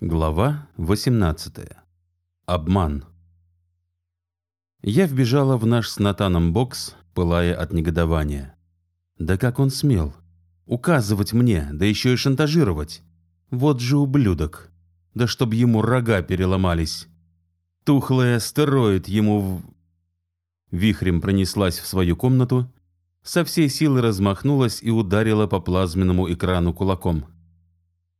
Глава 18. Обман. Я вбежала в наш с Натаном бокс, пылая от негодования. Да как он смел? Указывать мне, да еще и шантажировать. Вот же ублюдок. Да чтоб ему рога переломались. Тухлый астероид ему в... Вихрем пронеслась в свою комнату, со всей силы размахнулась и ударила по плазменному экрану кулаком.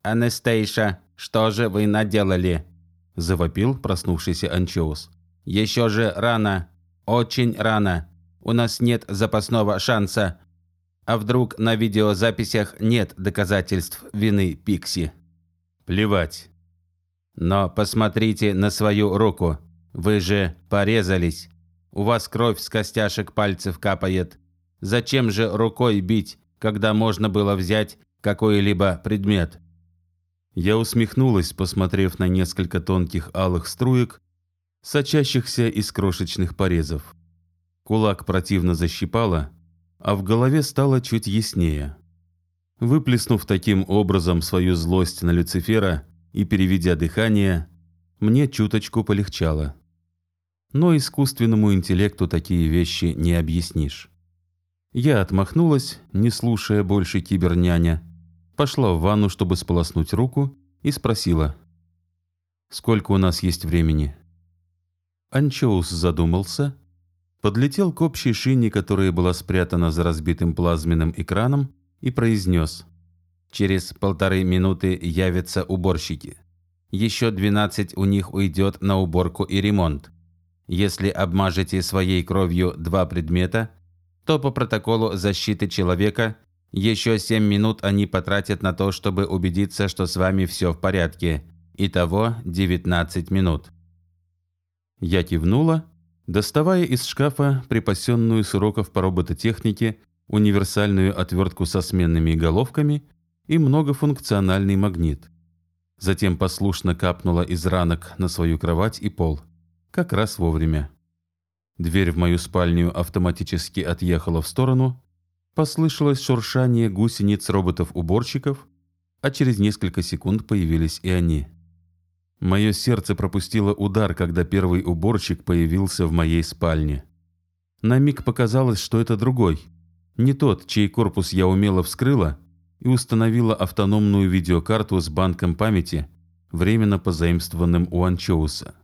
«Анастейша, что же вы наделали?» – завопил проснувшийся Анчоус. «Еще же рано. Очень рано. У нас нет запасного шанса. А вдруг на видеозаписях нет доказательств вины Пикси?» «Плевать». «Но посмотрите на свою руку. Вы же порезались. У вас кровь с костяшек пальцев капает. Зачем же рукой бить, когда можно было взять какой-либо предмет?» Я усмехнулась, посмотрев на несколько тонких алых струек, сочащихся из крошечных порезов. Кулак противно защипало, а в голове стало чуть яснее. Выплеснув таким образом свою злость на Люцифера и переведя дыхание, мне чуточку полегчало. Но искусственному интеллекту такие вещи не объяснишь. Я отмахнулась, не слушая больше киберняня, пошла в ванну, чтобы сполоснуть руку, и спросила. «Сколько у нас есть времени?» Анчоус задумался, подлетел к общей шине, которая была спрятана за разбитым плазменным экраном, и произнес. «Через полторы минуты явятся уборщики. Еще 12 у них уйдет на уборку и ремонт. Если обмажете своей кровью два предмета, то по протоколу защиты человека еще 7 минут они потратят на то, чтобы убедиться, что с вами все в порядке. Итого 19 минут. Я кивнула, доставая из шкафа припасенную с уроков по робототехнике универсальную отвертку со сменными головками и многофункциональный магнит. Затем послушно капнула из ранок на свою кровать и пол. Как раз вовремя. Дверь в мою спальню автоматически отъехала в сторону, Послышалось шуршание гусениц роботов-уборщиков, а через несколько секунд появились и они. Мое сердце пропустило удар, когда первый уборщик появился в моей спальне. На миг показалось, что это другой. Не тот, чей корпус я умело вскрыла и установила автономную видеокарту с банком памяти, временно позаимствованным у Анчоуса.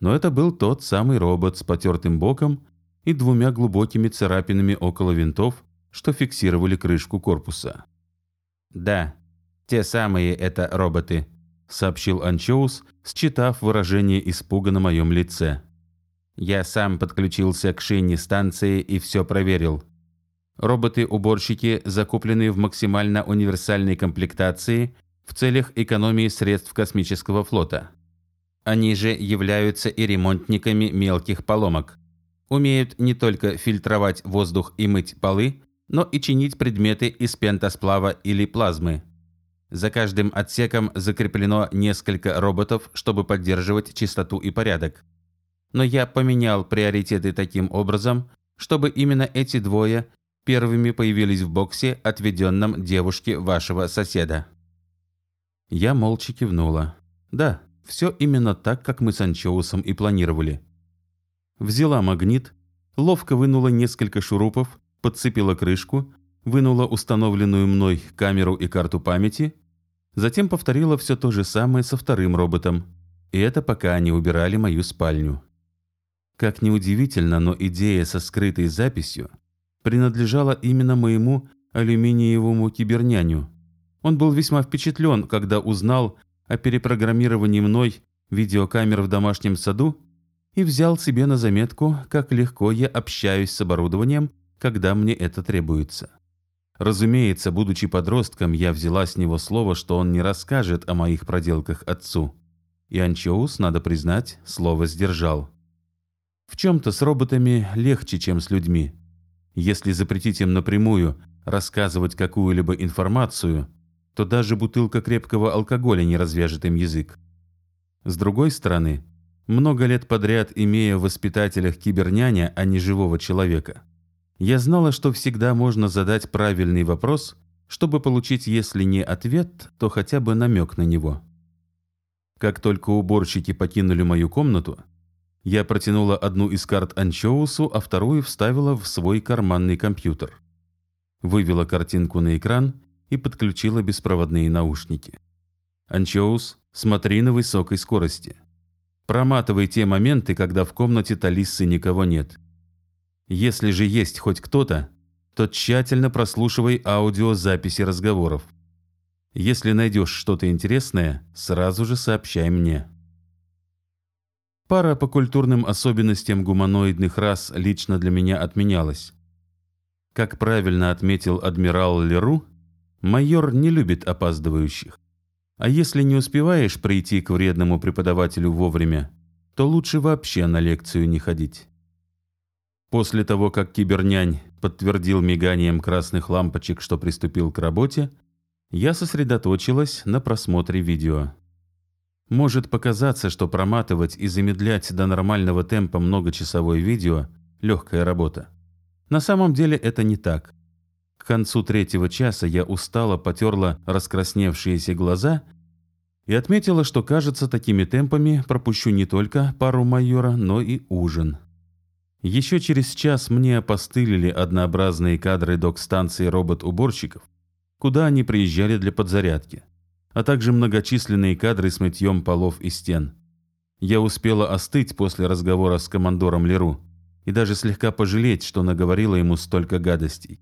Но это был тот самый робот с потертым боком и двумя глубокими царапинами около винтов, что фиксировали крышку корпуса. «Да, те самые это роботы», — сообщил Анчоус, считав выражение испуга на моем лице. «Я сам подключился к шине станции и все проверил. Роботы-уборщики закуплены в максимально универсальной комплектации в целях экономии средств космического флота. Они же являются и ремонтниками мелких поломок. Умеют не только фильтровать воздух и мыть полы, но и чинить предметы из пентосплава или плазмы. За каждым отсеком закреплено несколько роботов, чтобы поддерживать чистоту и порядок. Но я поменял приоритеты таким образом, чтобы именно эти двое первыми появились в боксе, отведенном девушке вашего соседа. Я молча кивнула. Да, все именно так, как мы с Анчоусом и планировали. Взяла магнит, ловко вынула несколько шурупов, подцепила крышку, вынула установленную мной камеру и карту памяти, затем повторила все то же самое со вторым роботом, и это пока они убирали мою спальню. Как ни удивительно, но идея со скрытой записью принадлежала именно моему алюминиевому киберняню. Он был весьма впечатлен, когда узнал о перепрограммировании мной видеокамер в домашнем саду и взял себе на заметку, как легко я общаюсь с оборудованием когда мне это требуется. Разумеется, будучи подростком, я взяла с него слово, что он не расскажет о моих проделках отцу. И Анчоус, надо признать, слово сдержал. В чем-то с роботами легче, чем с людьми. Если запретить им напрямую рассказывать какую-либо информацию, то даже бутылка крепкого алкоголя не развяжет им язык. С другой стороны, много лет подряд имея в воспитателях киберняня, а не живого человека, я знала, что всегда можно задать правильный вопрос, чтобы получить, если не ответ, то хотя бы намек на него. Как только уборщики покинули мою комнату, я протянула одну из карт Анчоусу, а вторую вставила в свой карманный компьютер. Вывела картинку на экран и подключила беспроводные наушники. Анчоус, смотри на высокой скорости. Проматывай те моменты, когда в комнате Талиссы никого нет. Если же есть хоть кто-то, то тщательно прослушивай аудиозаписи разговоров. Если найдешь что-то интересное, сразу же сообщай мне. Пара по культурным особенностям гуманоидных рас лично для меня отменялась. Как правильно отметил адмирал Леру, майор не любит опаздывающих. А если не успеваешь прийти к вредному преподавателю вовремя, то лучше вообще на лекцию не ходить. После того, как кибернянь подтвердил миганием красных лампочек, что приступил к работе, я сосредоточилась на просмотре видео. Может показаться, что проматывать и замедлять до нормального темпа многочасовое видео – легкая работа. На самом деле это не так. К концу третьего часа я устало потерла раскрасневшиеся глаза и отметила, что, кажется, такими темпами пропущу не только пару майора, но и ужин. Еще через час мне опостылили однообразные кадры док-станции робот-уборщиков, куда они приезжали для подзарядки а также многочисленные кадры с мытьем полов и стен. Я успела остыть после разговора с командором Леру и даже слегка пожалеть, что наговорила ему столько гадостей.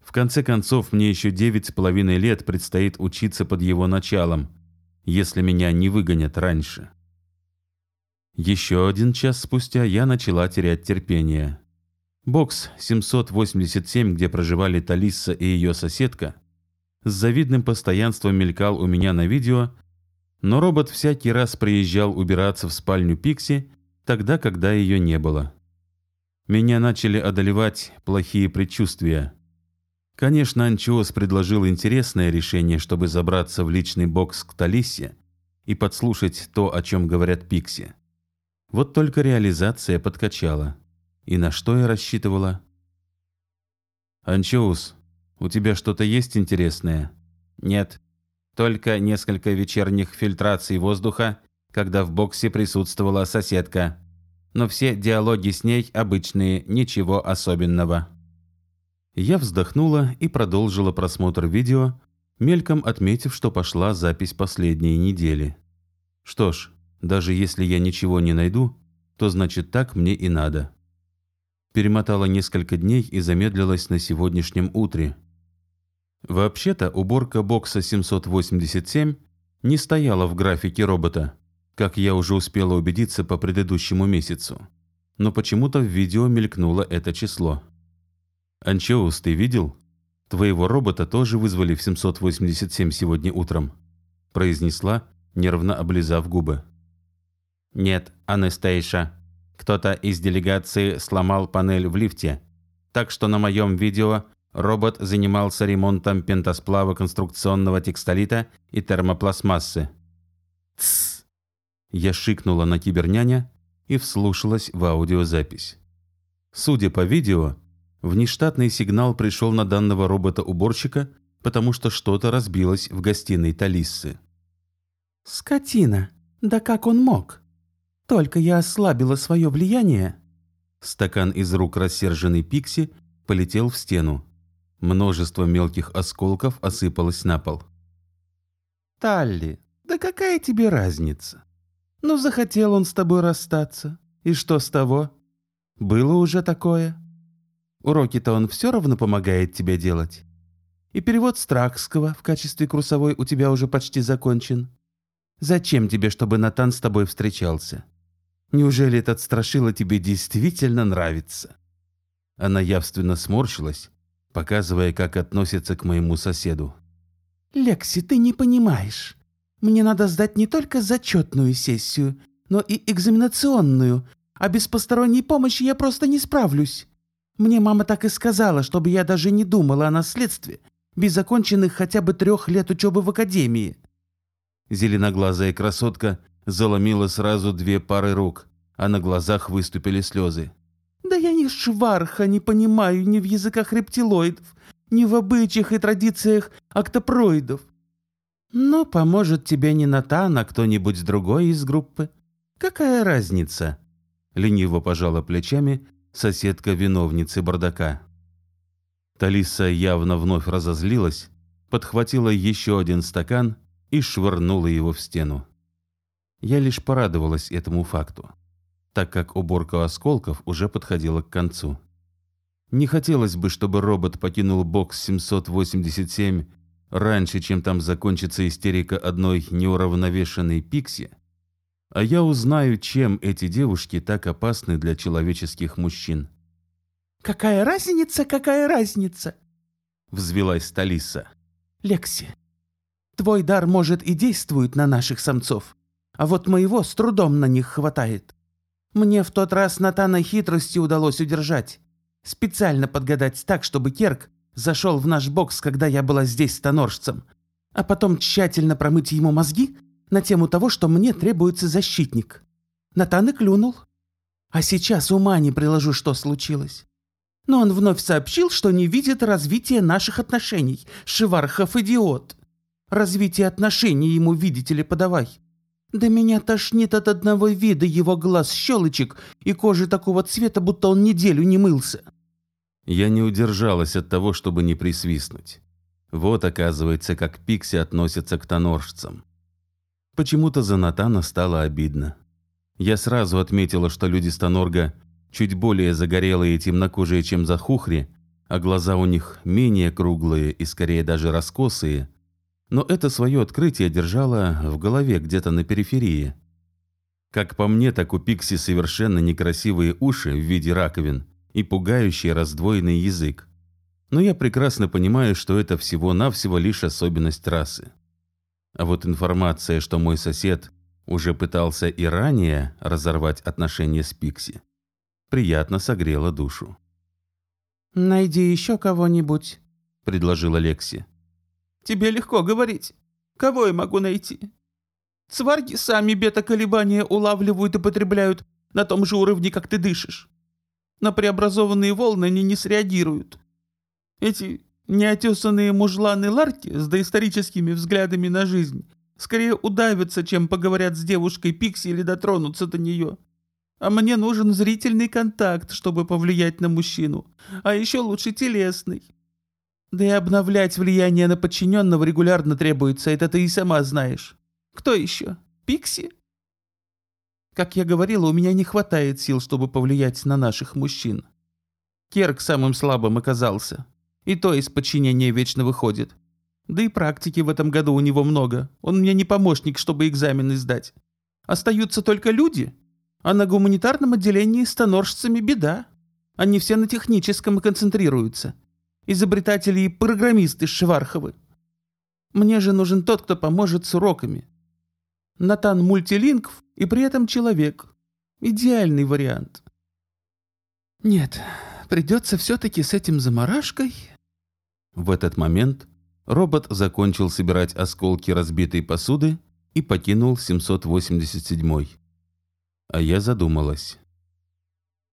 В конце концов, мне еще девять с половиной лет предстоит учиться под его началом, если меня не выгонят раньше. Еще один час спустя я начала терять терпение. Бокс 787, где проживали Талисса и ее соседка, с завидным постоянством мелькал у меня на видео, но робот всякий раз приезжал убираться в спальню Пикси, тогда, когда ее не было. Меня начали одолевать плохие предчувствия. Конечно, Анчиос предложил интересное решение, чтобы забраться в личный бокс к Талисе и подслушать то, о чем говорят Пикси. Вот только реализация подкачала. И на что я рассчитывала? «Анчоус, у тебя что-то есть интересное? Нет. Только несколько вечерних фильтраций воздуха, когда в боксе присутствовала соседка. Но все диалоги с ней обычные, ничего особенного. Я вздохнула и продолжила просмотр видео, мельком отметив, что пошла запись последней недели. Что ж, даже если я ничего не найду, то значит так мне и надо. Перемотала несколько дней и замедлилась на сегодняшнем утре. Вообще-то уборка бокса 787 не стояла в графике робота, как я уже успела убедиться по предыдущему месяцу. Но почему-то в видео мелькнуло это число. «Анчоус, ты видел? Твоего робота тоже вызвали в 787 сегодня утром», произнесла, нервно облизав губы. «Нет, Анастейша. Кто-то из делегации сломал панель в лифте, так что на моем видео Робот занимался ремонтом пентосплава конструкционного текстолита и термопластмассы. «Тссс!» Я шикнула на киберняня и вслушалась в аудиозапись. Судя по видео, внештатный сигнал пришел на данного робота-уборщика, потому что что-то разбилось в гостиной Талиссы. «Скотина! Да как он мог? Только я ослабила свое влияние!» Стакан из рук рассерженной Пикси полетел в стену. Множество мелких осколков осыпалось на пол. «Талли, да какая тебе разница? Ну, захотел он с тобой расстаться. И что с того? Было уже такое. Уроки-то он все равно помогает тебе делать. И перевод Страхского в качестве курсовой у тебя уже почти закончен. Зачем тебе, чтобы Натан с тобой встречался? Неужели этот страшило тебе действительно нравится?» Она явственно сморщилась, показывая, как относится к моему соседу. «Лекси, ты не понимаешь. Мне надо сдать не только зачетную сессию, но и экзаменационную, а без посторонней помощи я просто не справлюсь. Мне мама так и сказала, чтобы я даже не думала о наследстве, без законченных хотя бы трех лет учебы в академии». Зеленоглазая красотка заломила сразу две пары рук, а на глазах выступили слезы. Да я ни шварха не понимаю ни в языках рептилоидов, ни в обычаях и традициях октопроидов. «Ну, поможет тебе не Натан, а кто-нибудь другой из группы. Какая разница?» Лениво пожала плечами соседка виновницы бардака. Талиса явно вновь разозлилась, подхватила еще один стакан и швырнула его в стену. Я лишь порадовалась этому факту, так как уборка осколков уже подходила к концу. Не хотелось бы, чтобы робот покинул бокс 787 раньше, чем там закончится истерика одной неуравновешенной пикси, а я узнаю, чем эти девушки так опасны для человеческих мужчин. «Какая разница, какая разница?» — взвелась Талиса. «Лекси, твой дар, может, и действует на наших самцов, а вот моего с трудом на них хватает. Мне в тот раз Натана хитростью удалось удержать. Специально подгадать так, чтобы Керк зашел в наш бокс, когда я была здесь с тоноржцем, а потом тщательно промыть ему мозги на тему того, что мне требуется защитник. Натан и клюнул. А сейчас ума не приложу, что случилось. Но он вновь сообщил, что не видит развития наших отношений. Шевархов идиот. Развитие отношений ему, видите ли, подавай. Да меня тошнит от одного вида его глаз щелочек и кожи такого цвета, будто он неделю не мылся. Я не удержалась от того, чтобы не присвистнуть. Вот, оказывается, как Пикси относятся к тоноржцам. Почему-то за Натана стало обидно. Я сразу отметила, что люди с Тонорга чуть более загорелые и темнокожие, чем за Хухри, а глаза у них менее круглые и скорее даже раскосые. Но это свое открытие держало в голове где-то на периферии. Как по мне, так у Пикси совершенно некрасивые уши в виде раковин и пугающий раздвоенный язык. Но я прекрасно понимаю, что это всего-навсего лишь особенность расы. А вот информация, что мой сосед уже пытался и ранее разорвать отношения с Пикси, приятно согрела душу. «Найди еще кого-нибудь», — предложила Лекси. «Тебе легко говорить. Кого я могу найти? Цварги сами бета-колебания улавливают и потребляют на том же уровне, как ты дышишь. На преобразованные волны они не среагируют. Эти Неотесанные мужланы-ларки с доисторическими взглядами на жизнь скорее удавятся, чем поговорят с девушкой Пикси или дотронутся до нее. А мне нужен зрительный контакт, чтобы повлиять на мужчину, а еще лучше телесный. Да и обновлять влияние на подчиненного регулярно требуется, это ты и сама знаешь. Кто еще? Пикси? Как я говорила, у меня не хватает сил, чтобы повлиять на наших мужчин. Керк самым слабым оказался. И то из подчинения вечно выходит. Да и практики в этом году у него много. Он мне не помощник, чтобы экзамены сдать. Остаются только люди. А на гуманитарном отделении с беда. Они все на техническом концентрируются. Изобретатели и программисты Шварховы. Мне же нужен тот, кто поможет с уроками. Натан мультилингв и при этом человек. Идеальный вариант. Нет, придется все-таки с этим заморашкой в этот момент робот закончил собирать осколки разбитой посуды и покинул 787 А я задумалась.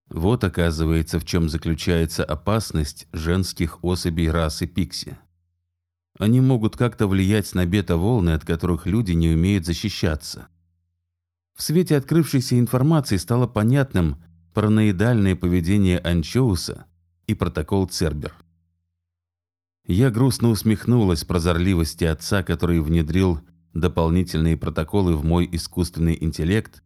Вот оказывается, в чем заключается опасность женских особей расы Пикси. Они могут как-то влиять на бета-волны, от которых люди не умеют защищаться. В свете открывшейся информации стало понятным параноидальное поведение Анчоуса и протокол Цербер. Я грустно усмехнулась прозорливости отца, который внедрил дополнительные протоколы в мой искусственный интеллект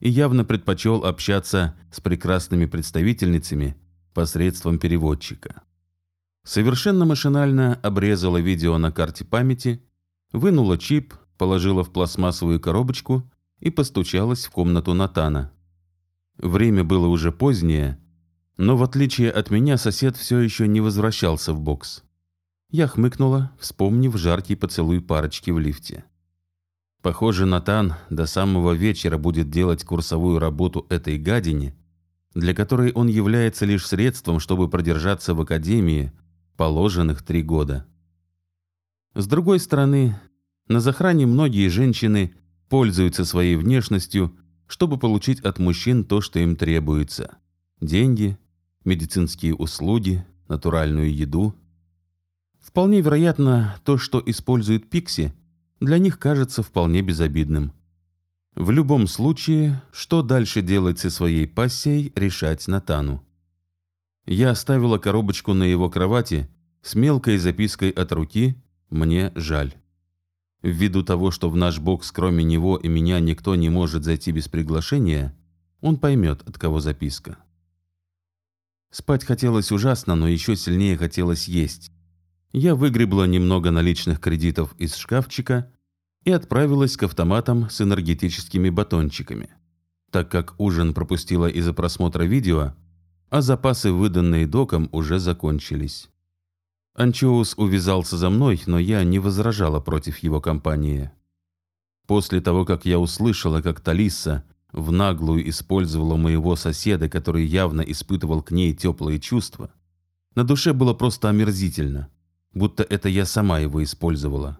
и явно предпочел общаться с прекрасными представительницами посредством переводчика. Совершенно машинально обрезала видео на карте памяти, вынула чип, положила в пластмассовую коробочку и постучалась в комнату Натана. Время было уже позднее, но в отличие от меня сосед все еще не возвращался в бокс. Я хмыкнула, вспомнив жаркий поцелуй парочки в лифте. Похоже, Натан до самого вечера будет делать курсовую работу этой гадине, для которой он является лишь средством, чтобы продержаться в академии положенных три года. С другой стороны, на захране многие женщины пользуются своей внешностью, чтобы получить от мужчин то, что им требуется – деньги, медицинские услуги, натуральную еду – Вполне вероятно, то, что использует Пикси, для них кажется вполне безобидным. В любом случае, что дальше делать со своей пассией, решать Натану. Я оставила коробочку на его кровати с мелкой запиской от руки «Мне жаль». Ввиду того, что в наш бокс кроме него и меня никто не может зайти без приглашения, он поймет, от кого записка. Спать хотелось ужасно, но еще сильнее хотелось есть. Я выгребла немного наличных кредитов из шкафчика и отправилась к автоматам с энергетическими батончиками. Так как ужин пропустила из-за просмотра видео, а запасы, выданные доком, уже закончились. Анчоус увязался за мной, но я не возражала против его компании. После того, как я услышала, как Талиса в наглую использовала моего соседа, который явно испытывал к ней теплые чувства, на душе было просто омерзительно, будто это я сама его использовала.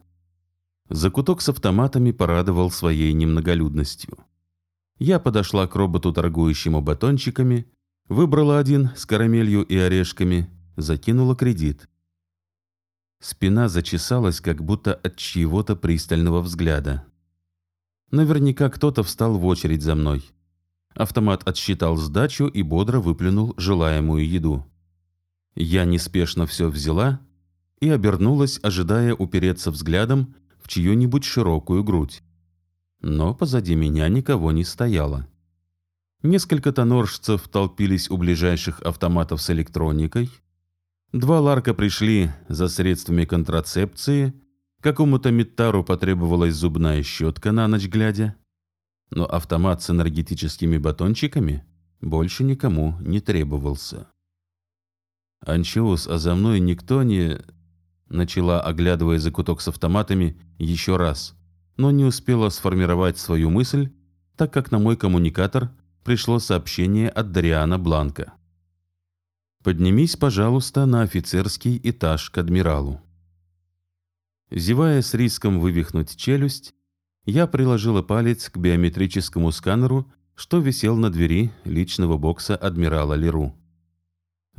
Закуток с автоматами порадовал своей немноголюдностью. Я подошла к роботу, торгующему батончиками, выбрала один с карамелью и орешками, закинула кредит. Спина зачесалась, как будто от чьего-то пристального взгляда. Наверняка кто-то встал в очередь за мной. Автомат отсчитал сдачу и бодро выплюнул желаемую еду. Я неспешно все взяла и обернулась, ожидая упереться взглядом в чью-нибудь широкую грудь. Но позади меня никого не стояло. Несколько тоноржцев толпились у ближайших автоматов с электроникой. Два ларка пришли за средствами контрацепции Какому-то Миттару потребовалась зубная щетка на ночь глядя. Но автомат с энергетическими батончиками больше никому не требовался. «Анчоус, а за мной никто не...» Начала, оглядывая закуток с автоматами, еще раз, но не успела сформировать свою мысль, так как на мой коммуникатор пришло сообщение от Дариана Бланка. «Поднимись, пожалуйста, на офицерский этаж к адмиралу». Зевая с риском вывихнуть челюсть, я приложила палец к биометрическому сканеру, что висел на двери личного бокса адмирала Леру.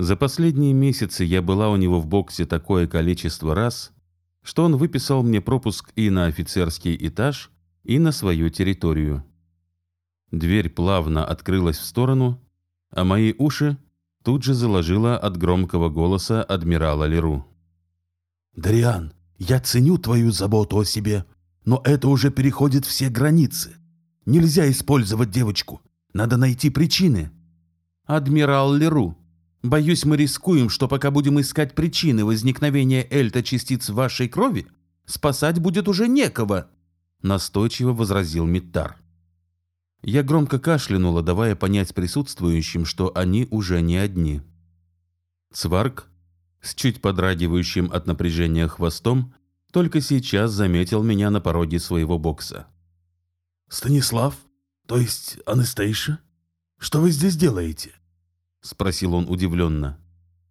За последние месяцы я была у него в боксе такое количество раз, что он выписал мне пропуск и на офицерский этаж, и на свою территорию. Дверь плавно открылась в сторону, а мои уши тут же заложила от громкого голоса адмирала Леру. «Дариан, я ценю твою заботу о себе, но это уже переходит все границы. Нельзя использовать девочку. Надо найти причины. Адмирал Леру, боюсь, мы рискуем, что пока будем искать причины возникновения эльта-частиц в вашей крови, спасать будет уже некого, настойчиво возразил Миттар. Я громко кашлянула, давая понять присутствующим, что они уже не одни. Цварк с чуть подрагивающим от напряжения хвостом, только сейчас заметил меня на пороге своего бокса. «Станислав? То есть Анастейша? Что вы здесь делаете?» — спросил он удивленно.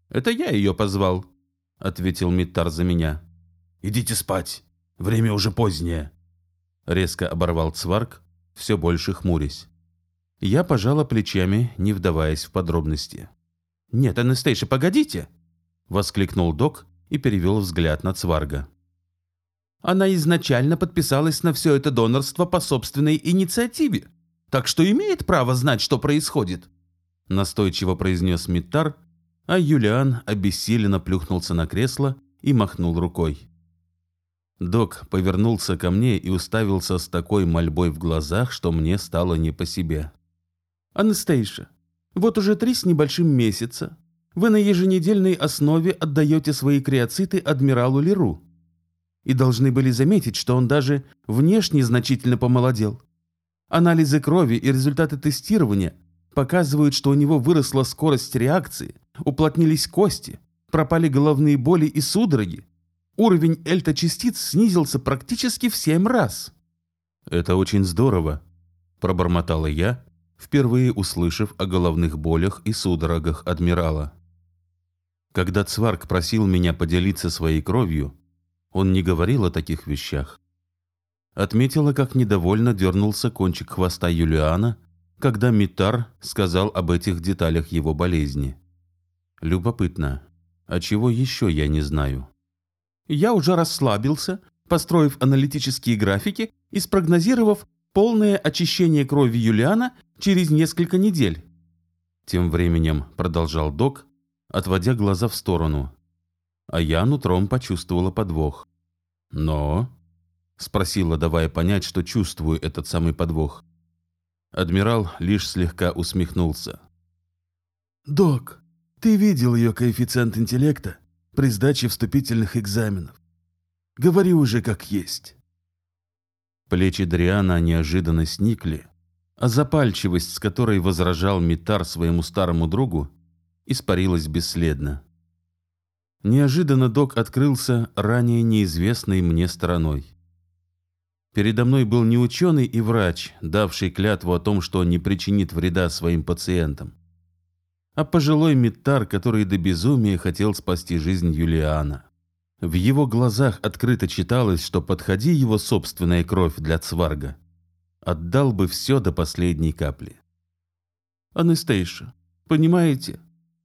«Это я ее позвал», — ответил Миттар за меня. «Идите спать. Время уже позднее», — резко оборвал Цварк, все больше хмурясь. Я пожала плечами, не вдаваясь в подробности. «Нет, Анастейша, погодите!» воскликнул док и перевел взгляд на Цварга. Она изначально подписалась на все это донорство по собственной инициативе, так что имеет право знать, что происходит. Настойчиво произнес Миттар, а Юлиан обессиленно плюхнулся на кресло и махнул рукой. Док повернулся ко мне и уставился с такой мольбой в глазах, что мне стало не по себе. «Анастейша, вот уже три с небольшим месяца вы на еженедельной основе отдаете свои креоциты адмиралу Леру. И должны были заметить, что он даже внешне значительно помолодел. Анализы крови и результаты тестирования показывают, что у него выросла скорость реакции, уплотнились кости, пропали головные боли и судороги. Уровень эльта-частиц снизился практически в семь раз. «Это очень здорово», – пробормотала я, впервые услышав о головных болях и судорогах адмирала. Когда Цварк просил меня поделиться своей кровью, он не говорил о таких вещах. Отметила, как недовольно дернулся кончик хвоста Юлиана, когда Митар сказал об этих деталях его болезни. Любопытно, а чего еще я не знаю? Я уже расслабился, построив аналитические графики и спрогнозировав полное очищение крови Юлиана через несколько недель. Тем временем продолжал док, отводя глаза в сторону. А я нутром почувствовала подвох. «Но?» — спросила, давая понять, что чувствую этот самый подвох. Адмирал лишь слегка усмехнулся. «Док, ты видел ее коэффициент интеллекта при сдаче вступительных экзаменов. Говори уже как есть». Плечи Дриана неожиданно сникли, а запальчивость, с которой возражал Митар своему старому другу, испарилась бесследно. Неожиданно док открылся ранее неизвестной мне стороной. Передо мной был не ученый и врач, давший клятву о том, что не причинит вреда своим пациентам, а пожилой Митар, который до безумия хотел спасти жизнь Юлиана. В его глазах открыто читалось, что подходи его собственная кровь для цварга, отдал бы все до последней капли. Анестейша, понимаете,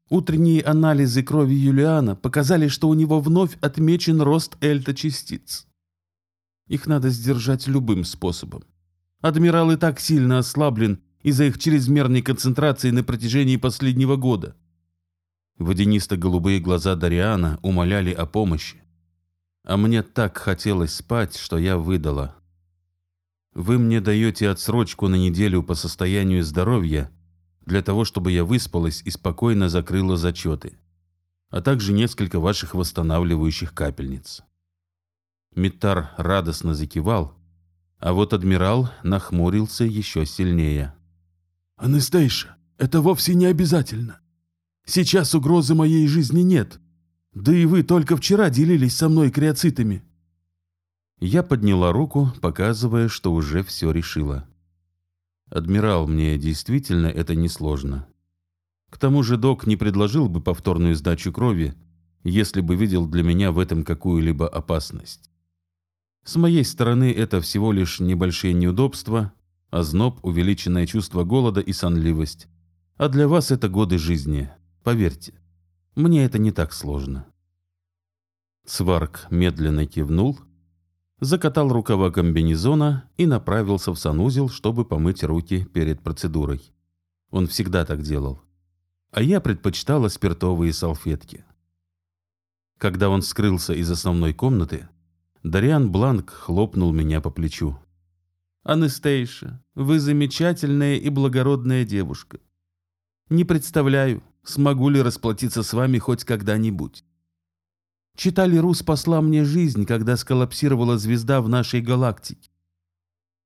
утренние анализы крови Юлиана показали, что у него вновь отмечен рост эльта-частиц. Их надо сдержать любым способом. Адмирал и так сильно ослаблен из-за их чрезмерной концентрации на протяжении последнего года. Водянисто-голубые глаза Дариана умоляли о помощи. А мне так хотелось спать, что я выдала. Вы мне даете отсрочку на неделю по состоянию здоровья для того, чтобы я выспалась и спокойно закрыла зачеты, а также несколько ваших восстанавливающих капельниц. Митар радостно закивал, а вот адмирал нахмурился еще сильнее. «Анастейша, это вовсе не обязательно. Сейчас угрозы моей жизни нет. Да и вы только вчера делились со мной криоцитами. Я подняла руку, показывая, что уже все решила. Адмирал, мне действительно это несложно. К тому же док не предложил бы повторную сдачу крови, если бы видел для меня в этом какую-либо опасность. С моей стороны это всего лишь небольшие неудобства, озноб, увеличенное чувство голода и сонливость. А для вас это годы жизни, поверьте. Мне это не так сложно. Сварк медленно кивнул, закатал рукава комбинезона и направился в санузел, чтобы помыть руки перед процедурой. Он всегда так делал. А я предпочитала спиртовые салфетки. Когда он скрылся из основной комнаты, Дариан Бланк хлопнул меня по плечу. «Анестейша, вы замечательная и благородная девушка. Не представляю, смогу ли расплатиться с вами хоть когда-нибудь. Читали Ру спасла мне жизнь, когда сколлапсировала звезда в нашей галактике.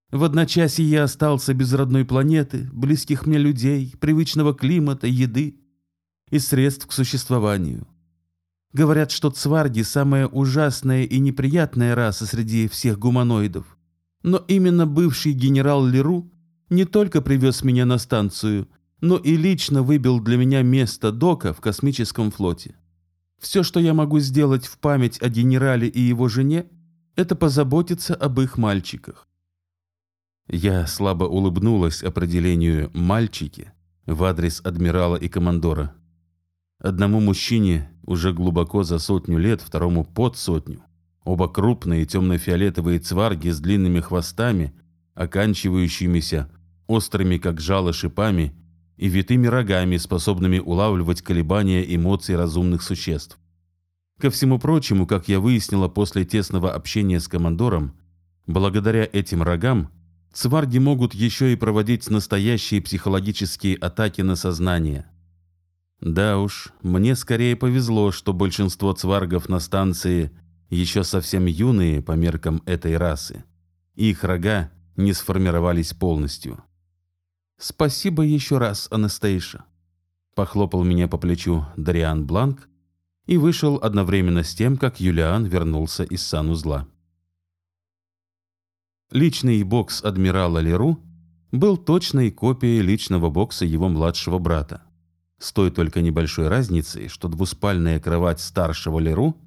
В одночасье я остался без родной планеты, близких мне людей, привычного климата, еды и средств к существованию. Говорят, что цварги – самая ужасная и неприятная раса среди всех гуманоидов. Но именно бывший генерал Леру не только привез меня на станцию, но и лично выбил для меня место дока в космическом флоте. Все, что я могу сделать в память о генерале и его жене, это позаботиться об их мальчиках. Я слабо улыбнулась определению «мальчики» в адрес адмирала и командора. Одному мужчине уже глубоко за сотню лет, второму под сотню. Оба крупные темно-фиолетовые цварги с длинными хвостами, оканчивающимися острыми, как жало, шипами и витыми рогами, способными улавливать колебания эмоций разумных существ. Ко всему прочему, как я выяснила после тесного общения с командором, благодаря этим рогам цварги могут еще и проводить настоящие психологические атаки на сознание. Да уж, мне скорее повезло, что большинство цваргов на станции еще совсем юные по меркам этой расы. Их рога не сформировались полностью. «Спасибо еще раз, Анастейша», — похлопал меня по плечу Дариан Бланк и вышел одновременно с тем, как Юлиан вернулся из санузла. Личный бокс адмирала Леру был точной копией личного бокса его младшего брата. С той только небольшой разницей, что двуспальная кровать старшего Леру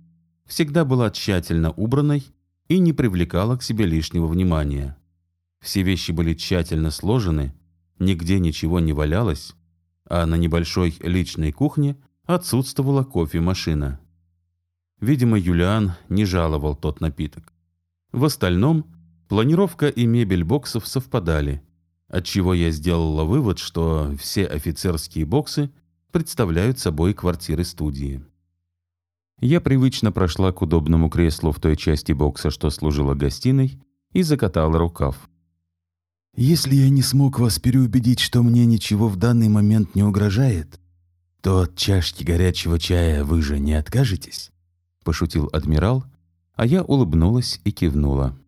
всегда была тщательно убранной и не привлекала к себе лишнего внимания. Все вещи были тщательно сложены, Нигде ничего не валялось, а на небольшой личной кухне отсутствовала кофемашина. Видимо, Юлиан не жаловал тот напиток. В остальном планировка и мебель боксов совпадали, отчего я сделала вывод, что все офицерские боксы представляют собой квартиры-студии. Я привычно прошла к удобному креслу в той части бокса, что служила гостиной, и закатала рукав. «Если я не смог вас переубедить, что мне ничего в данный момент не угрожает, то от чашки горячего чая вы же не откажетесь?» — пошутил адмирал, а я улыбнулась и кивнула.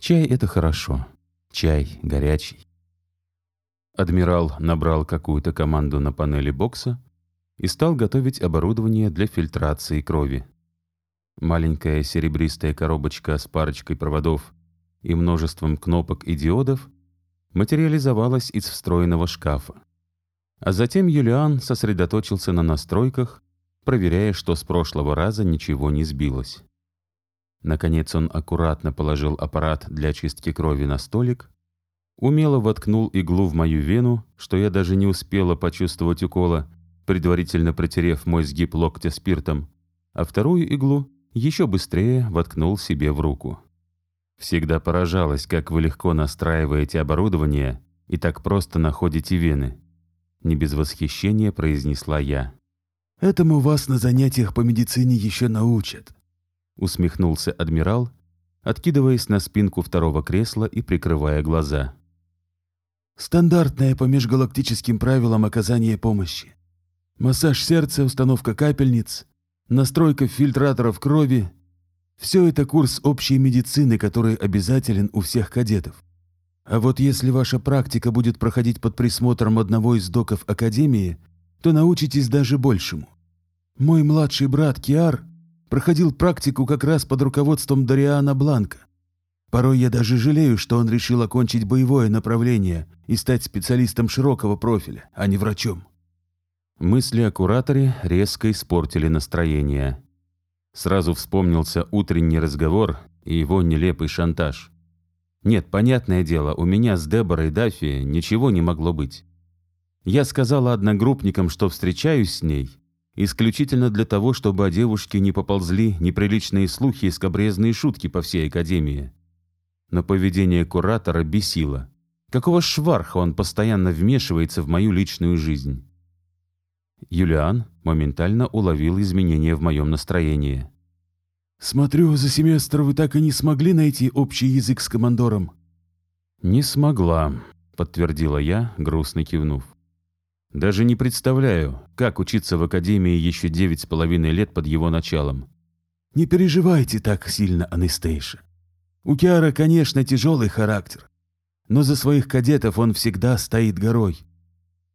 «Чай — это хорошо. Чай горячий». Адмирал набрал какую-то команду на панели бокса, и стал готовить оборудование для фильтрации крови. Маленькая серебристая коробочка с парочкой проводов и множеством кнопок и диодов материализовалась из встроенного шкафа. А затем Юлиан сосредоточился на настройках, проверяя, что с прошлого раза ничего не сбилось. Наконец он аккуратно положил аппарат для чистки крови на столик, умело воткнул иглу в мою вену, что я даже не успела почувствовать укола, предварительно протерев мой сгиб локтя спиртом, а вторую иглу еще быстрее воткнул себе в руку. Всегда поражалась, как вы легко настраиваете оборудование и так просто находите вены. Не без восхищения произнесла я. «Этому вас на занятиях по медицине еще научат», усмехнулся адмирал, откидываясь на спинку второго кресла и прикрывая глаза. «Стандартное по межгалактическим правилам оказания помощи. Массаж сердца, установка капельниц, настройка фильтраторов крови – все это курс общей медицины, который обязателен у всех кадетов. А вот если ваша практика будет проходить под присмотром одного из доков Академии, то научитесь даже большему. Мой младший брат Киар проходил практику как раз под руководством Дариана Бланка. Порой я даже жалею, что он решил окончить боевое направление и стать специалистом широкого профиля, а не врачом. Мысли о кураторе резко испортили настроение. Сразу вспомнился утренний разговор и его нелепый шантаж. Нет, понятное дело, у меня с Деборой Даффи ничего не могло быть. Я сказала одногруппникам, что встречаюсь с ней, исключительно для того, чтобы о девушке не поползли неприличные слухи и скобрезные шутки по всей Академии. Но поведение куратора бесило. Какого шварха он постоянно вмешивается в мою личную жизнь? Юлиан моментально уловил изменения в моем настроении. «Смотрю, за семестр вы так и не смогли найти общий язык с командором?» «Не смогла», — подтвердила я, грустно кивнув. «Даже не представляю, как учиться в академии еще девять с половиной лет под его началом». «Не переживайте так сильно, Анастейша. У Киара, конечно, тяжелый характер, но за своих кадетов он всегда стоит горой.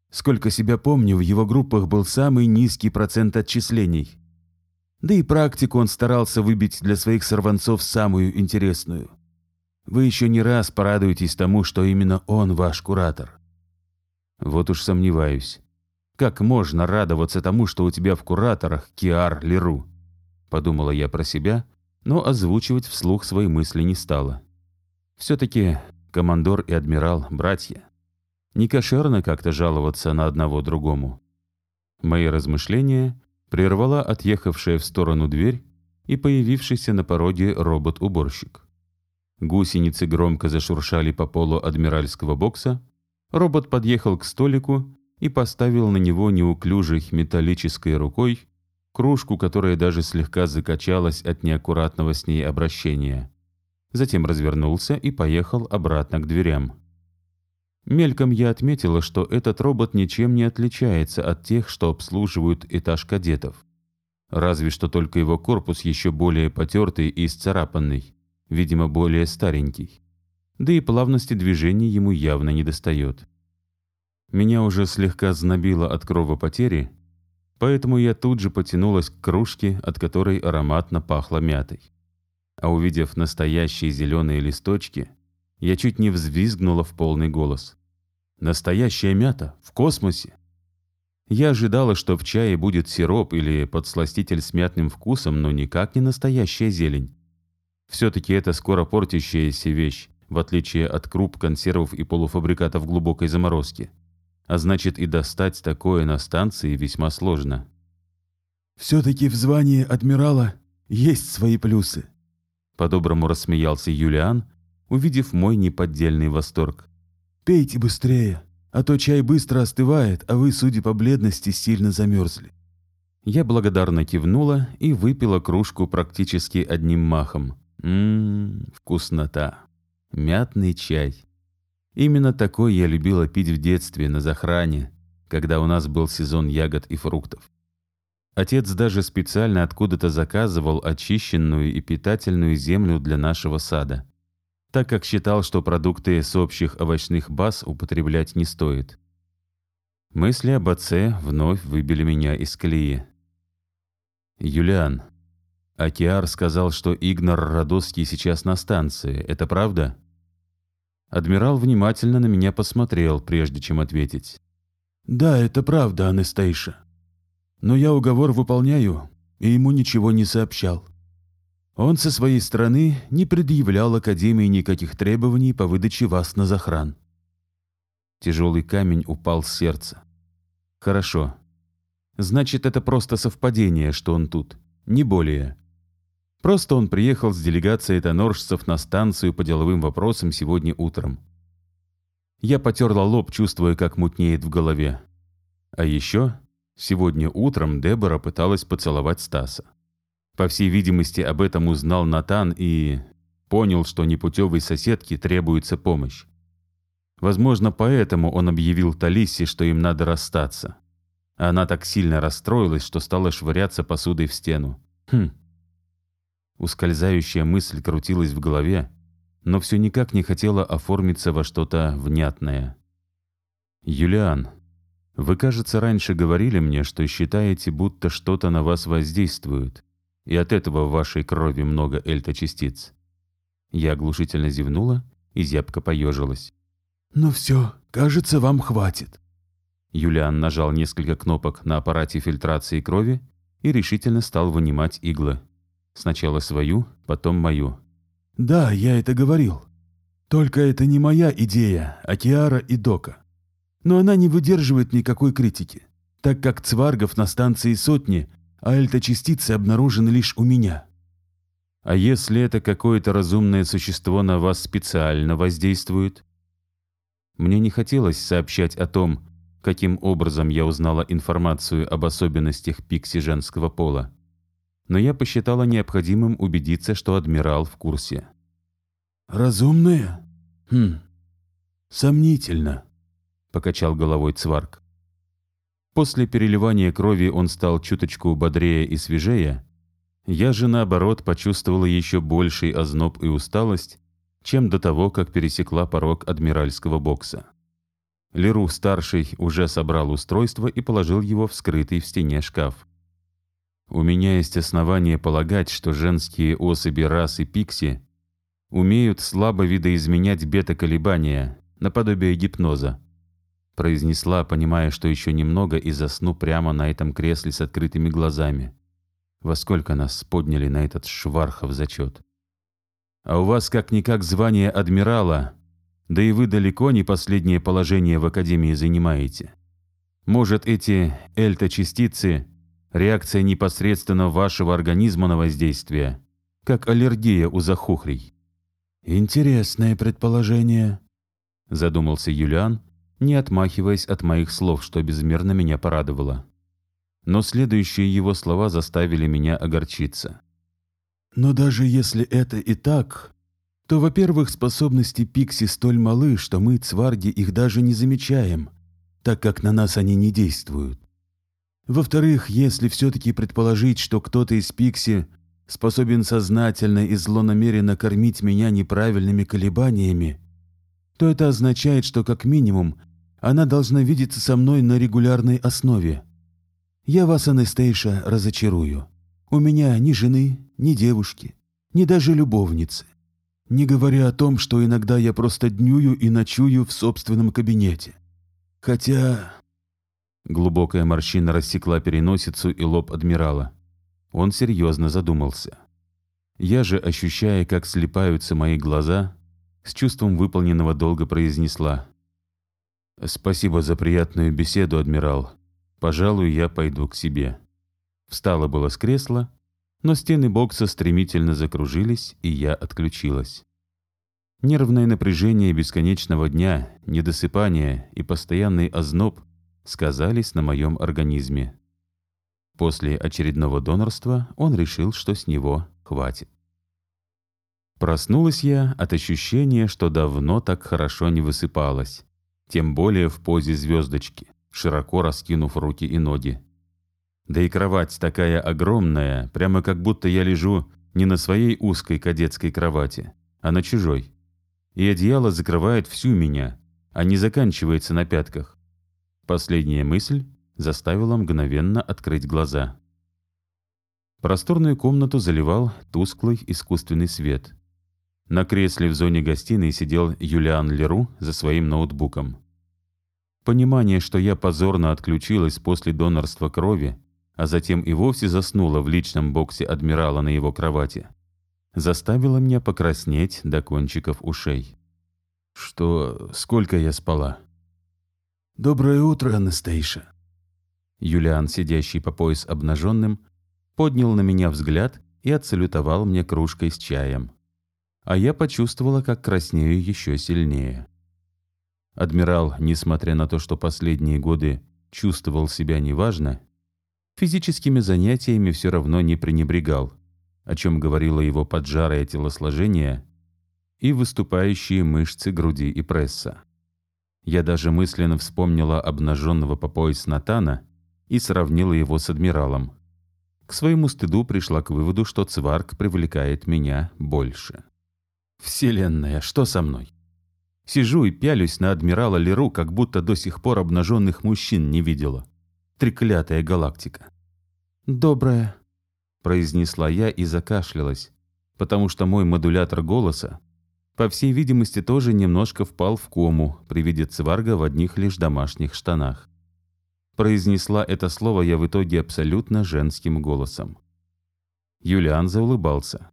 Сколько себя помню, в его группах был самый низкий процент отчислений. Да и практику он старался выбить для своих сорванцов самую интересную. Вы еще не раз порадуетесь тому, что именно он ваш куратор. Вот уж сомневаюсь. Как можно радоваться тому, что у тебя в кураторах Киар Леру? Подумала я про себя, но озвучивать вслух свои мысли не стала. Все-таки командор и адмирал – братья. Не кошерно как-то жаловаться на одного другому. Мои размышления прервала отъехавшая в сторону дверь и появившийся на пороге робот-уборщик. Гусеницы громко зашуршали по полу адмиральского бокса, робот подъехал к столику и поставил на него неуклюжей металлической рукой кружку, которая даже слегка закачалась от неаккуратного с ней обращения. Затем развернулся и поехал обратно к дверям. Мельком я отметила, что этот робот ничем не отличается от тех, что обслуживают этаж кадетов. Разве что только его корпус еще более потертый и исцарапанный, видимо, более старенький. Да и плавности движений ему явно не достает. Меня уже слегка знобило от кровопотери, поэтому я тут же потянулась к кружке, от которой ароматно пахло мятой. А увидев настоящие зеленые листочки, я чуть не взвизгнула в полный голос. Настоящая мята в космосе. Я ожидала, что в чае будет сироп или подсластитель с мятным вкусом, но никак не настоящая зелень. Все-таки это скоро портящаяся вещь, в отличие от круп, консервов и полуфабрикатов глубокой заморозки. А значит, и достать такое на станции весьма сложно. «Все-таки в звании адмирала есть свои плюсы», По-доброму рассмеялся Юлиан, увидев мой неподдельный восторг. «Пейте быстрее, а то чай быстро остывает, а вы, судя по бледности, сильно замерзли». Я благодарно кивнула и выпила кружку практически одним махом. Ммм, вкуснота. Мятный чай. Именно такой я любила пить в детстве на захране, когда у нас был сезон ягод и фруктов. Отец даже специально откуда-то заказывал очищенную и питательную землю для нашего сада, так как считал, что продукты с общих овощных баз употреблять не стоит. Мысли об отце вновь выбили меня из колеи. «Юлиан, Акиар сказал, что Игнор Радосский сейчас на станции. Это правда?» Адмирал внимательно на меня посмотрел, прежде чем ответить. «Да, это правда, Анастейша. Но я уговор выполняю, и ему ничего не сообщал. Он со своей стороны не предъявлял Академии никаких требований по выдаче вас на захран». Тяжелый камень упал с сердца. «Хорошо. Значит, это просто совпадение, что он тут. Не более. Просто он приехал с делегацией тоноржцев на станцию по деловым вопросам сегодня утром. Я потерла лоб, чувствуя, как мутнеет в голове. А еще сегодня утром Дебора пыталась поцеловать Стаса. По всей видимости, об этом узнал Натан и понял, что непутевой соседке требуется помощь. Возможно, поэтому он объявил Талисе, что им надо расстаться. Она так сильно расстроилась, что стала швыряться посудой в стену. Хм. Ускользающая мысль крутилась в голове, но все никак не хотела оформиться во что-то внятное. «Юлиан, вы, кажется, раньше говорили мне, что считаете, будто что-то на вас воздействует, и от этого в вашей крови много эльта-частиц». Я оглушительно зевнула и зябко поежилась. «Ну все, кажется, вам хватит», Юлиан нажал несколько кнопок на аппарате фильтрации крови и решительно стал вынимать иглы. Сначала свою, потом мою. «Да, я это говорил. Только это не моя идея, а Киара и Дока. Но она не выдерживает никакой критики, так как цваргов на станции сотни, а альточастицы обнаружены лишь у меня». «А если это какое-то разумное существо на вас специально воздействует?» Мне не хотелось сообщать о том, каким образом я узнала информацию об особенностях пикси женского пола. Но я посчитала необходимым убедиться, что адмирал в курсе. «Разумные? Хм, сомнительно», — покачал головой Цварк. После переливания крови он стал чуточку бодрее и свежее. Я же, наоборот, почувствовала еще больший озноб и усталость, чем до того, как пересекла порог адмиральского бокса. Леру-старший уже собрал устройство и положил его в скрытый в стене шкаф. У меня есть основания полагать, что женские особи расы Пикси умеют слабо видоизменять бета-колебания, наподобие гипноза. Произнесла, понимая, что еще немного и засну прямо на этом кресле с открытыми глазами. Во сколько нас подняли на этот швархов зачет. А у вас как-никак звание адмирала, да и вы далеко не последнее положение в Академии занимаете. Может, эти эльта-частицы – реакция непосредственно вашего организма на воздействие, как аллергия у захухрей? «Интересное предположение», – задумался Юлиан, не отмахиваясь от моих слов, что безмерно меня порадовало. Но следующие его слова заставили меня огорчиться. «Но даже если это и так, то, во-первых, способности Пикси столь малы, что мы, цварги, их даже не замечаем, так как на нас они не действуют. Во-вторых, если все-таки предположить, что кто-то из Пикси способен сознательно и злонамеренно кормить меня неправильными колебаниями, то это означает, что как минимум она должна видеться со мной на регулярной основе. Я вас, Анастейша, разочарую. У меня ни жены, ни девушки, ни даже любовницы. Не говоря о том, что иногда я просто днюю и ночую в собственном кабинете. Хотя... Глубокая морщина рассекла переносицу и лоб адмирала. Он серьезно задумался. Я же, ощущая, как слепаются мои глаза, с чувством выполненного долга произнесла. «Спасибо за приятную беседу, адмирал. Пожалуй, я пойду к себе». Встала было с кресла, Но стены бокса стремительно закружились, и я отключилась. Нервное напряжение бесконечного дня, недосыпание и постоянный озноб сказались на моем организме. После очередного донорства он решил, что с него хватит. Проснулась я от ощущения, что давно так хорошо не высыпалась, тем более в позе звездочки, широко раскинув руки и ноги. Да и кровать такая огромная, прямо как будто я лежу не на своей узкой кадетской кровати, а на чужой. И одеяло закрывает всю меня, а не заканчивается на пятках. Последняя мысль заставила мгновенно открыть глаза. Просторную комнату заливал тусклый искусственный свет. На кресле в зоне гостиной сидел Юлиан Леру за своим ноутбуком. Понимание, что я позорно отключилась после донорства крови, а затем и вовсе заснула в личном боксе адмирала на его кровати, заставило меня покраснеть до кончиков ушей. Что... сколько я спала? «Доброе утро, Анастейша», Юлиан, сидящий по пояс обнаженным, поднял на меня взгляд и отсалютовал мне кружкой с чаем. А я почувствовала, как краснею еще сильнее. Адмирал, несмотря на то, что последние годы чувствовал себя неважно, физическими занятиями все равно не пренебрегал, о чем говорило его поджарое телосложение и выступающие мышцы груди и пресса. Я даже мысленно вспомнила обнаженного по пояс Натана и сравнила его с адмиралом. К своему стыду пришла к выводу, что Цварк привлекает меня больше. Вселенная, что со мной? Сижу и пялюсь на адмирала Леру, как будто до сих пор обнаженных мужчин не видела. Треклятая галактика. «Добрая», — произнесла я и закашлялась, потому что мой модулятор голоса, по всей видимости, тоже немножко впал в кому при виде Цварга в одних лишь домашних штанах. Произнесла это слово я в итоге абсолютно женским голосом. Юлиан заулыбался.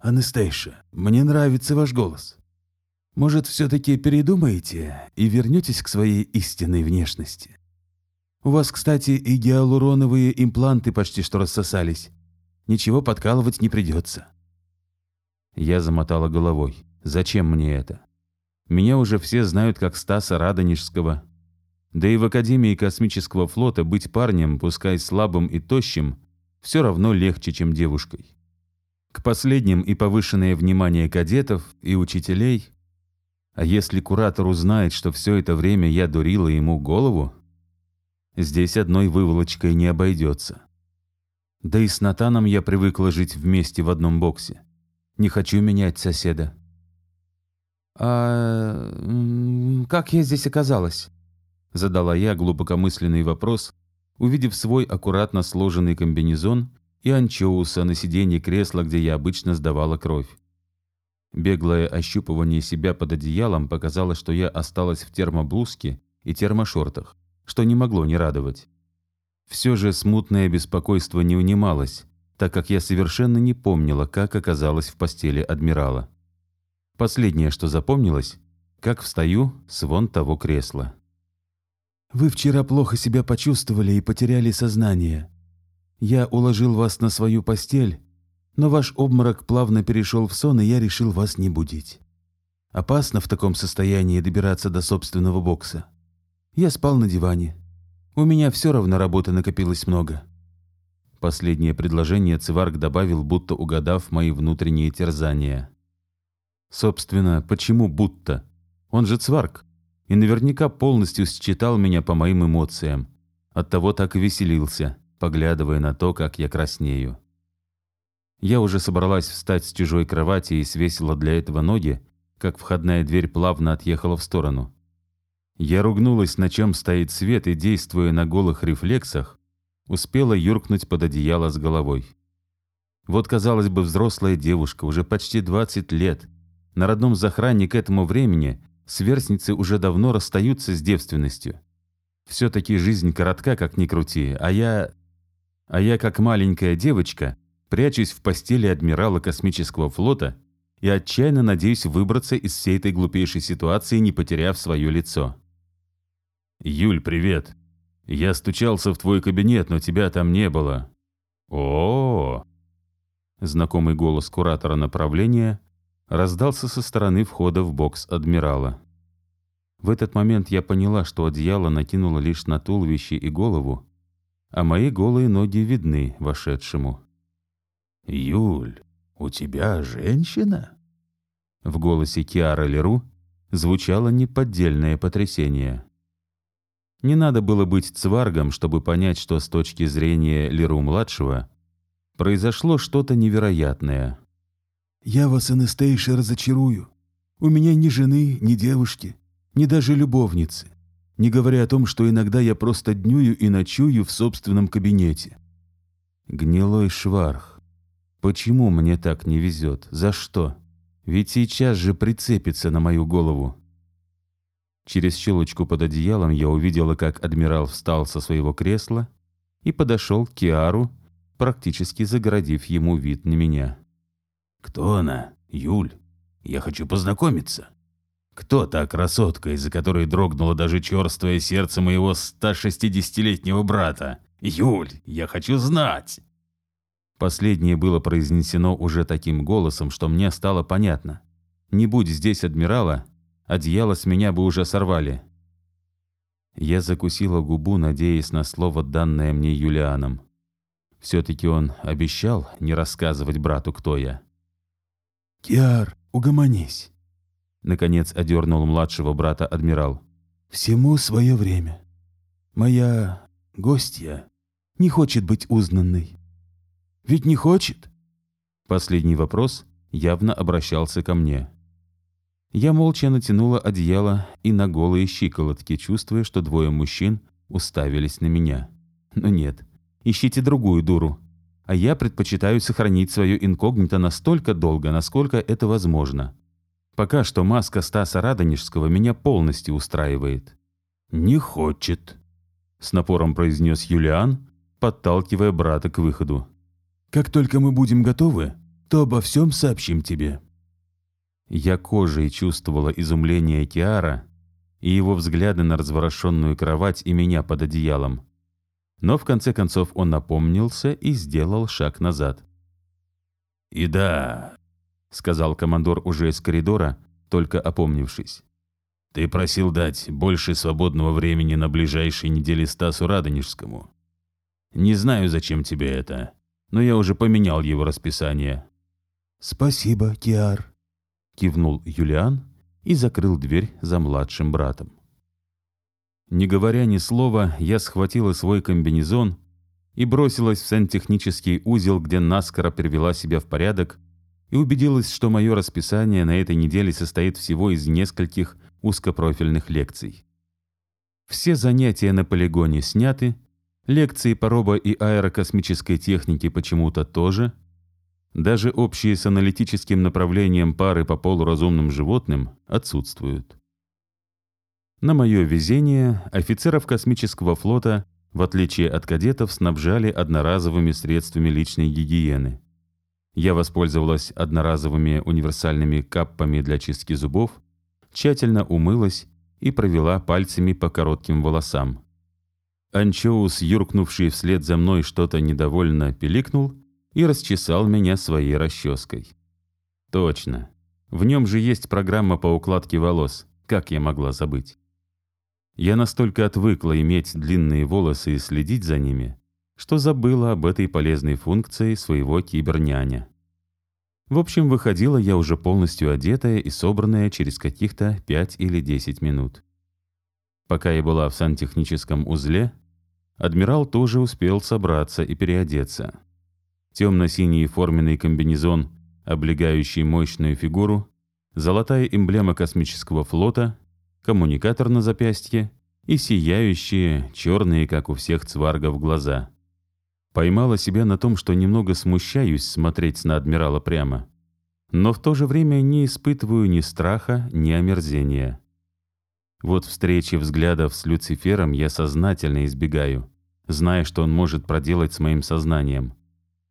«Анастейша, мне нравится ваш голос. Может, все-таки передумаете и вернетесь к своей истинной внешности? У вас, кстати, и гиалуроновые импланты почти что рассосались. Ничего подкалывать не придется». Я замотала головой. «Зачем мне это? Меня уже все знают как Стаса Радонежского, да и в Академии космического флота быть парнем, пускай слабым и тощим, все равно легче, чем девушкой. К последним и повышенное внимание кадетов и учителей. А если куратор узнает, что все это время я дурила ему голову, здесь одной выволочкой не обойдется. Да и с Натаном я привыкла жить вместе в одном боксе. Не хочу менять соседа. «А как я здесь оказалась?» Задала я глубокомысленный вопрос, увидев свой аккуратно сложенный комбинезон и анчоуса на сиденье кресла, где я обычно сдавала кровь. Беглое ощупывание себя под одеялом показало, что я осталась в термоблузке и термошортах, что не могло не радовать. Все же смутное беспокойство не унималось, так как я совершенно не помнила, как оказалась в постели адмирала. Последнее, что запомнилось, как встаю с вон того кресла. Вы вчера плохо себя почувствовали и потеряли сознание. Я уложил вас на свою постель, но ваш обморок плавно перешел в сон, и я решил вас не будить. Опасно в таком состоянии добираться до собственного бокса. Я спал на диване. У меня все равно работы накопилось много. Последнее предложение Цварг добавил, будто угадав мои внутренние терзания. Собственно, почему будто? Он же Цварг и наверняка полностью считал меня по моим эмоциям. Оттого так и веселился, поглядывая на то, как я краснею. Я уже собралась встать с чужой кровати и свесила для этого ноги, как входная дверь плавно отъехала в сторону. Я ругнулась, на чем стоит свет, и, действуя на голых рефлексах, успела юркнуть под одеяло с головой. Вот, казалось бы, взрослая девушка, уже почти 20 лет, на родном захране к этому времени сверстницы уже давно расстаются с девственностью. Все-таки жизнь коротка, как ни крути, а я... А я, как маленькая девочка, прячусь в постели адмирала космического флота и отчаянно надеюсь выбраться из всей этой глупейшей ситуации, не потеряв свое лицо. «Юль, привет. Я стучался в твой кабинет, но тебя там не было». О, -о, -о. Знакомый голос куратора направления раздался со стороны входа в бокс адмирала. В этот момент я поняла, что одеяло накинуло лишь на туловище и голову, а мои голые ноги видны вошедшему. «Юль, у тебя женщина?» В голосе Киара Леру звучало неподдельное потрясение. Не надо было быть цваргом, чтобы понять, что с точки зрения Леру-младшего произошло что-то невероятное. «Я вас, Анастейша, разочарую. У меня ни жены, ни девушки, ни даже любовницы, не говоря о том, что иногда я просто днюю и ночую в собственном кабинете». Гнилой шварх. Почему мне так не везет? За что? Ведь сейчас же прицепится на мою голову. Через щелочку под одеялом я увидела, как адмирал встал со своего кресла и подошел к Киару, практически загородив ему вид на меня. «Кто она? Юль? Я хочу познакомиться. Кто та красотка, из-за которой дрогнуло даже черствое сердце моего 160-летнего брата? Юль, я хочу знать!» Последнее было произнесено уже таким голосом, что мне стало понятно. Не будь здесь адмирала, одеяло с меня бы уже сорвали. Я закусила губу, надеясь на слово, данное мне Юлианом. Все-таки он обещал не рассказывать брату, кто я. «Киар, угомонись!» Наконец одернул младшего брата адмирал. «Всему свое время. Моя гостья не хочет быть узнанной. Ведь не хочет?» Последний вопрос явно обращался ко мне. Я молча натянула одеяло и на голые щиколотки, чувствуя, что двое мужчин уставились на меня. Но нет, ищите другую дуру. А я предпочитаю сохранить свое инкогнито настолько долго, насколько это возможно. Пока что маска Стаса Радонежского меня полностью устраивает. «Не хочет», — с напором произнес Юлиан, подталкивая брата к выходу. «Как только мы будем готовы, то обо всем сообщим тебе». Я кожей чувствовала изумление Киара и его взгляды на разворошенную кровать и меня под одеялом. Но в конце концов он напомнился и сделал шаг назад. «И да», — сказал командор уже из коридора, только опомнившись. «Ты просил дать больше свободного времени на ближайшей неделе Стасу Радонежскому. Не знаю, зачем тебе это, но я уже поменял его расписание». «Спасибо, Киар», — кивнул Юлиан и закрыл дверь за младшим братом. Не говоря ни слова, я схватила свой комбинезон и бросилась в сантехнический узел, где наскоро привела себя в порядок и убедилась, что мое расписание на этой неделе состоит всего из нескольких узкопрофильных лекций. Все занятия на полигоне сняты, лекции по робо- и аэрокосмической технике почему-то тоже — даже общие с аналитическим направлением пары по полуразумным животным отсутствуют. На мое везение, офицеров космического флота, в отличие от кадетов, снабжали одноразовыми средствами личной гигиены. Я воспользовалась одноразовыми универсальными каппами для чистки зубов, тщательно умылась и провела пальцами по коротким волосам. Анчоус, юркнувший вслед за мной, что-то недовольно пиликнул — и расчесал меня своей расческой. Точно. В нем же есть программа по укладке волос. Как я могла забыть? Я настолько отвыкла иметь длинные волосы и следить за ними, что забыла об этой полезной функции своего киберняня. В общем, выходила я уже полностью одетая и собранная через каких-то 5 или 10 минут. Пока я была в сантехническом узле, адмирал тоже успел собраться и переодеться темно-синий форменный комбинезон, облегающий мощную фигуру, золотая эмблема космического флота, коммуникатор на запястье и сияющие, черные, как у всех цваргов, глаза. Поймала себя на том, что немного смущаюсь смотреть на адмирала прямо, но в то же время не испытываю ни страха, ни омерзения. Вот встречи взглядов с Люцифером я сознательно избегаю, зная, что он может проделать с моим сознанием.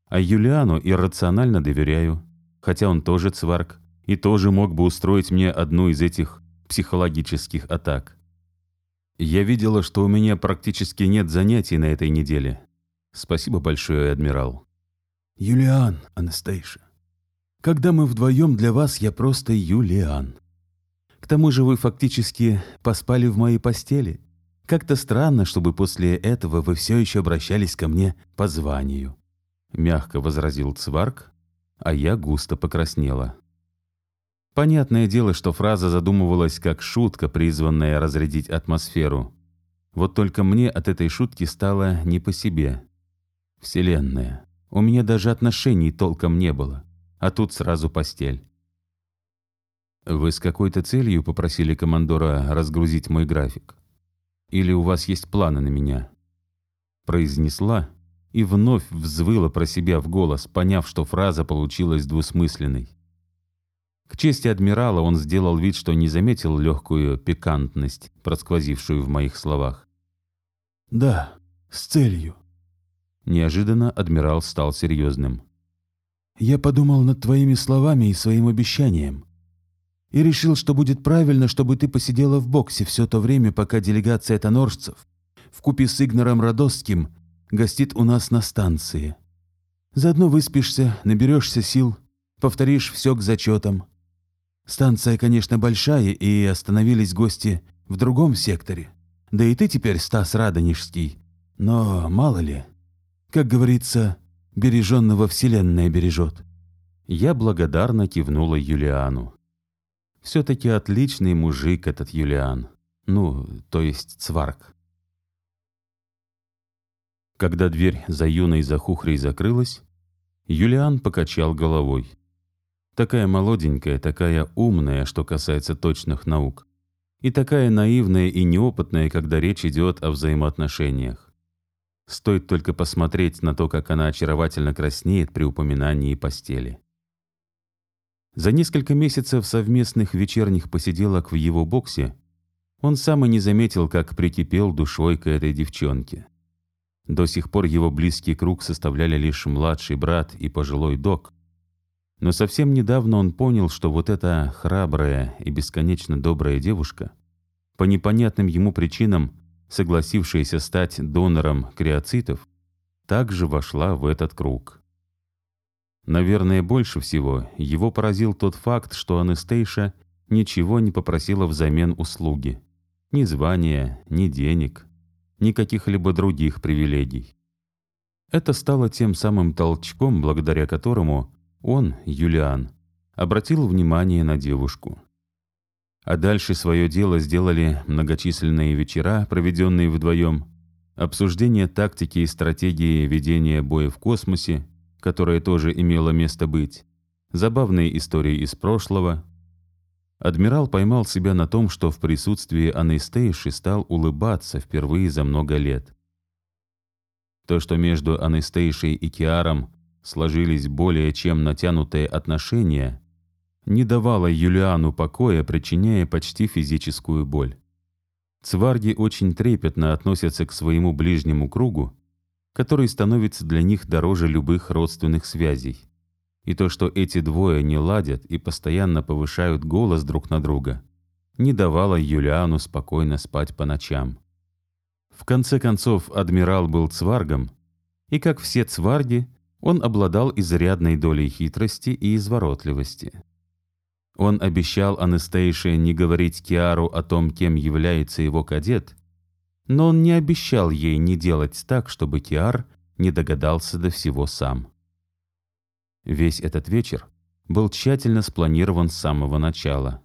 А Юлиану иррационально доверяю, хотя он тоже цварк и тоже мог бы устроить мне одну из этих психологических атак. Я видела, что у меня практически нет занятий на этой неделе. Спасибо большое, адмирал. Юлиан, Анастейша. Когда мы вдвоем для вас, я просто Юлиан. К тому же вы фактически поспали в моей постели. Как-то странно, чтобы после этого вы все еще обращались ко мне по званию. Мягко возразил Цварк, а я густо покраснела. Понятное дело, что фраза задумывалась как шутка, призванная разрядить атмосферу. Вот только мне от этой шутки стало не по себе. Вселенная. У меня даже отношений толком не было. А тут сразу постель. Вы с какой-то целью попросили командора разгрузить мой график? Или у вас есть планы на меня? Произнесла и вновь взвыла про себя в голос, поняв, что фраза получилась двусмысленной. К чести адмирала он сделал вид, что не заметил легкую пикантность, просквозившую в моих словах. «Да, с целью». Неожиданно адмирал стал серьезным. «Я подумал над твоими словами и своим обещанием. И решил, что будет правильно, чтобы ты посидела в боксе все то время, пока делегация тоноржцев вкупе с Игнором Радостским гостит у нас на станции. Заодно выспишься, наберешься сил, повторишь все к зачетам. Станция, конечно, большая, и остановились гости в другом секторе. Да и ты теперь Стас Радонежский. Но мало ли, как говорится, береженного Вселенная бережет. Я благодарно кивнула Юлиану. Все-таки отличный мужик этот Юлиан. Ну, то есть Цварк. Когда дверь за юной захухрей закрылась, Юлиан покачал головой. Такая молоденькая, такая умная, что касается точных наук. И такая наивная и неопытная, когда речь идет о взаимоотношениях. Стоит только посмотреть на то, как она очаровательно краснеет при упоминании постели. За несколько месяцев совместных вечерних посиделок в его боксе он сам и не заметил, как прикипел душой к этой девчонке. До сих пор его близкий круг составляли лишь младший брат и пожилой док, но совсем недавно он понял, что вот эта храбрая и бесконечно добрая девушка, по непонятным ему причинам согласившаяся стать донором криоцитов, также вошла в этот круг. Наверное, больше всего его поразил тот факт, что Анастейша ничего не попросила взамен услуги. Ни звания, ни денег, ни каких-либо других привилегий. Это стало тем самым толчком, благодаря которому он, Юлиан, обратил внимание на девушку. А дальше свое дело сделали многочисленные вечера, проведенные вдвоем, обсуждение тактики и стратегии ведения боя в космосе, которое тоже имело место быть, забавные истории из прошлого. Адмирал поймал себя на том, что в присутствии Анастейши стал улыбаться впервые за много лет. То, что между Анастейшей и Киаром сложились более чем натянутые отношения, не давало Юлиану покоя, причиняя почти физическую боль. Цварги очень трепетно относятся к своему ближнему кругу, который становится для них дороже любых родственных связей. И то, что эти двое не ладят и постоянно повышают голос друг на друга, не давало Юлиану спокойно спать по ночам. В конце концов, адмирал был цваргом, и, как все цварги, он обладал изрядной долей хитрости и изворотливости. Он обещал Анастейше не говорить Киару о том, кем является его кадет, но он не обещал ей не делать так, чтобы Киар не догадался до всего сам. Весь этот вечер был тщательно спланирован с самого начала.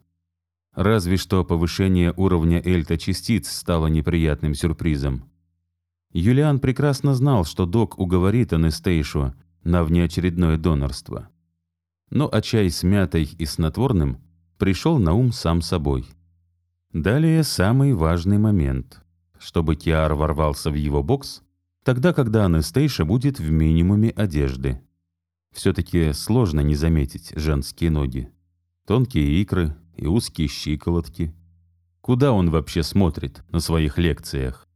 Разве что повышение уровня эльта-частиц стало неприятным сюрпризом. Юлиан прекрасно знал, что док уговорит Анастейшу на внеочередное донорство. Но а чай с мятой и снотворным пришел на ум сам собой. Далее самый важный момент. Чтобы Киар ворвался в его бокс, тогда, когда Анастейша будет в минимуме одежды. Все-таки сложно не заметить женские ноги. Тонкие икры и узкие щиколотки. Куда он вообще смотрит на своих лекциях?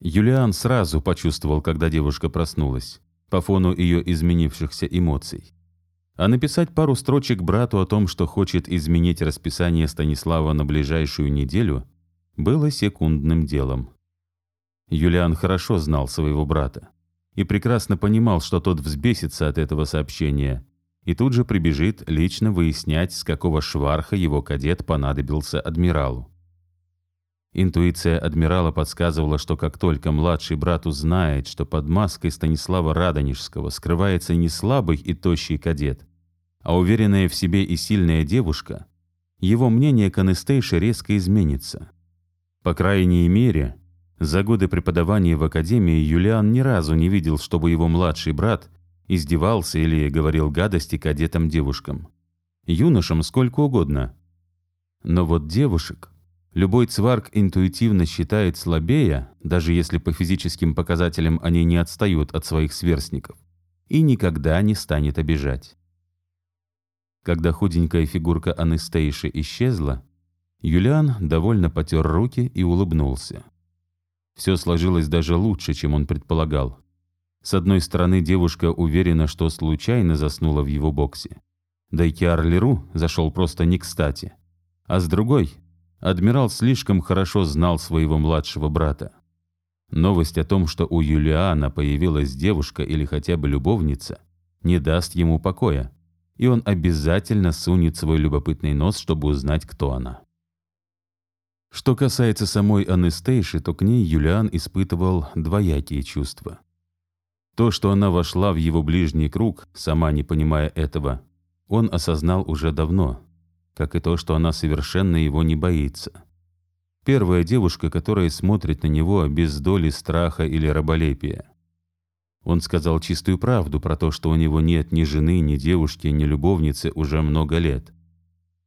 Юлиан сразу почувствовал, когда девушка проснулась по фону ее изменившихся эмоций. А написать пару строчек брату о том, что хочет изменить расписание Станислава на ближайшую неделю, было секундным делом. Юлиан хорошо знал своего брата. и прекрасно понимал, что тот взбесится от этого сообщения и тут же прибежит лично выяснять, с какого шварха его кадет понадобился адмиралу. Интуиция адмирала подсказывала, что как только младший брат узнает, что под маской Станислава Радонежского скрывается не слабый и тощий кадет, а уверенная в себе и сильная девушка, его мнение к Анестейше резко изменится. По крайней мере, за годы преподавания в академии Юлиан ни разу не видел, чтобы его младший брат издевался или говорил гадости кадетам-девушкам. Юношам сколько угодно. Но вот девушек Любой цварк интуитивно считает слабее, даже если по физическим показателям они не отстают от своих сверстников, и никогда не станет обижать. Когда худенькая фигурка Анестейши исчезла, Юлиан довольно потер руки и улыбнулся. Все сложилось даже лучше, чем он предполагал. С одной стороны, девушка уверена, что случайно заснула в его боксе. Да и Киар Леру зашел просто не кстати. А с другой, Адмирал слишком хорошо знал своего младшего брата. Новость о том, что у Юлиана появилась девушка или хотя бы любовница, не даст ему покоя, и он обязательно сунет свой любопытный нос, чтобы узнать, кто она. Что касается самой Анестейши, то к ней Юлиан испытывал двоякие чувства. То, что она вошла в его ближний круг, сама не понимая этого, он осознал уже давно, как и то, что она совершенно его не боится. Первая девушка, которая смотрит на него без доли страха или раболепия. Он сказал чистую правду про то, что у него нет ни жены, ни девушки, ни любовницы уже много лет.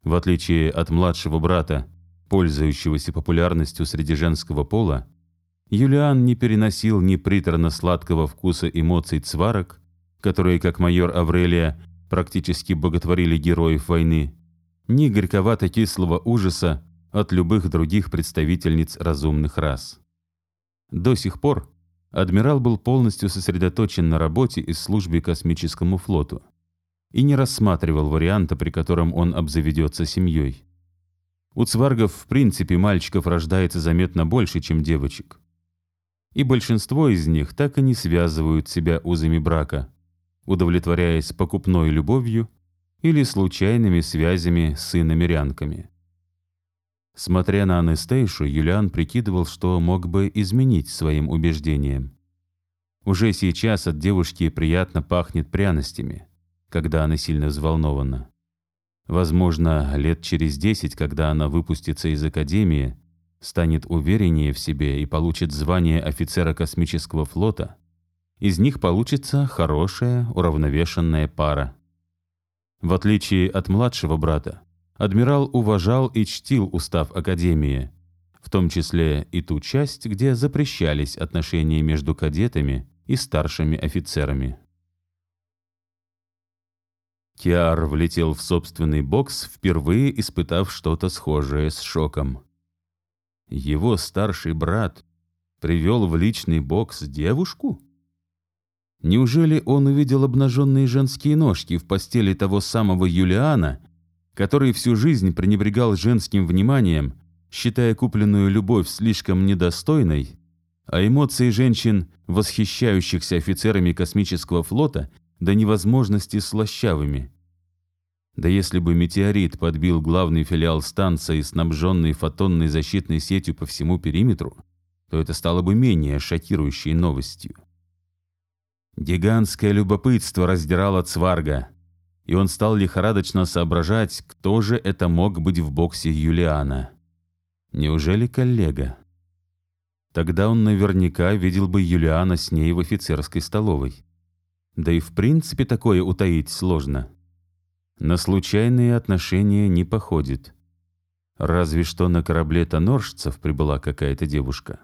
В отличие от младшего брата, пользующегося популярностью среди женского пола, Юлиан не переносил ни приторно-сладкого вкуса эмоций цварок, которые, как майор Аврелия, практически боготворили героев войны, ни горьковато-кислого ужаса от любых других представительниц разумных рас. До сих пор адмирал был полностью сосредоточен на работе и службе космическому флоту и не рассматривал варианта, при котором он обзаведется семьей. У цваргов в принципе мальчиков рождается заметно больше, чем девочек. И большинство из них так и не связывают себя узами брака, удовлетворяясь покупной любовью или случайными связями с иномерянками. Смотря на Анестейшу, Юлиан прикидывал, что мог бы изменить своим убеждениям. Уже сейчас от девушки приятно пахнет пряностями, когда она сильно взволнована. Возможно, лет через десять, когда она выпустится из академии, станет увереннее в себе и получит звание офицера космического флота, из них получится хорошая, уравновешенная пара. В отличие от младшего брата, адмирал уважал и чтил устав Академии, в том числе и ту часть, где запрещались отношения между кадетами и старшими офицерами. Киар влетел в собственный бокс, впервые испытав что-то схожее с шоком. Его старший брат привел в личный бокс девушку? Неужели он увидел обнаженные женские ножки в постели того самого Юлиана, который всю жизнь пренебрегал женским вниманием, считая купленную любовь слишком недостойной, а эмоции женщин, восхищающихся офицерами космического флота, до невозможности слащавыми? Да если бы метеорит подбил главный филиал станции, снабженный фотонной защитной сетью по всему периметру, то это стало бы менее шокирующей новостью. Гигантское любопытство раздирало Цварга, и он стал лихорадочно соображать, кто же это мог быть в боксе Юлиана. Неужели коллега? Тогда он наверняка видел бы Юлиана с ней в офицерской столовой. Да и в принципе такое утаить сложно. На случайные отношения не походит. Разве что на корабле тоноржцев прибыла какая-то девушка.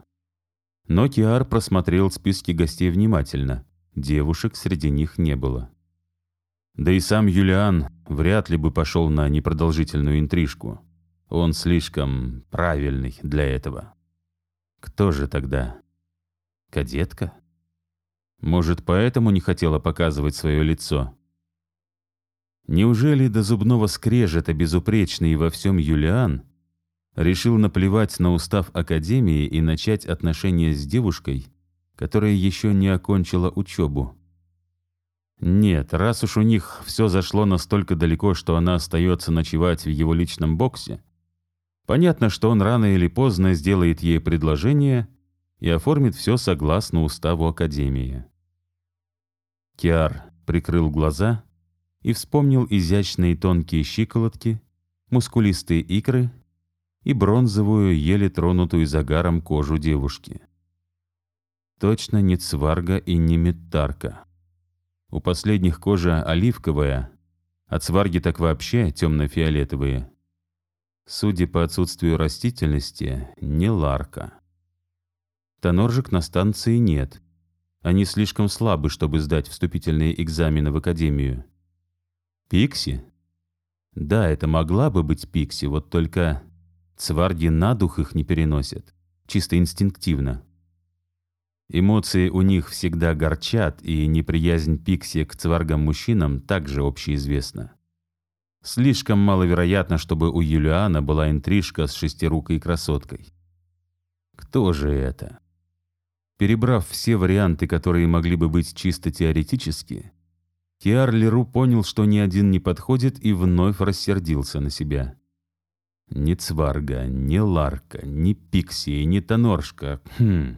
Но Киар просмотрел списки гостей внимательно. Девушек среди них не было. Да и сам Юлиан вряд ли бы пошел на непродолжительную интрижку. Он слишком правильный для этого. Кто же тогда? Кадетка? Может, поэтому не хотела показывать свое лицо? Неужели до зубного скрежета безупречный во всем Юлиан решил наплевать на устав Академии и начать отношения с девушкой, которая еще не окончила учебу. Нет, раз уж у них все зашло настолько далеко, что она остается ночевать в его личном боксе, понятно, что он рано или поздно сделает ей предложение и оформит все согласно уставу Академии. Киар прикрыл глаза и вспомнил изящные тонкие щиколотки, мускулистые икры и бронзовую, еле тронутую загаром кожу девушки. Точно не цварга и не метарка. У последних кожа оливковая, а цварги так вообще темно-фиолетовые. Судя по отсутствию растительности, не ларка. Тоноржек на станции нет. Они слишком слабы, чтобы сдать вступительные экзамены в академию. Пикси? Да, это могла бы быть Пикси, вот только цварги на дух их не переносят. Чисто инстинктивно. Эмоции у них всегда горчат, и неприязнь Пикси к цваргам-мужчинам также общеизвестна. Слишком маловероятно, чтобы у Юлиана была интрижка с шестирукой красоткой. Кто же это? Перебрав все варианты, которые могли бы быть чисто теоретически, Киар Леру понял, что ни один не подходит, и вновь рассердился на себя. Ни Цварга, ни Ларка, ни Пикси, ни Тоноршка. Хм...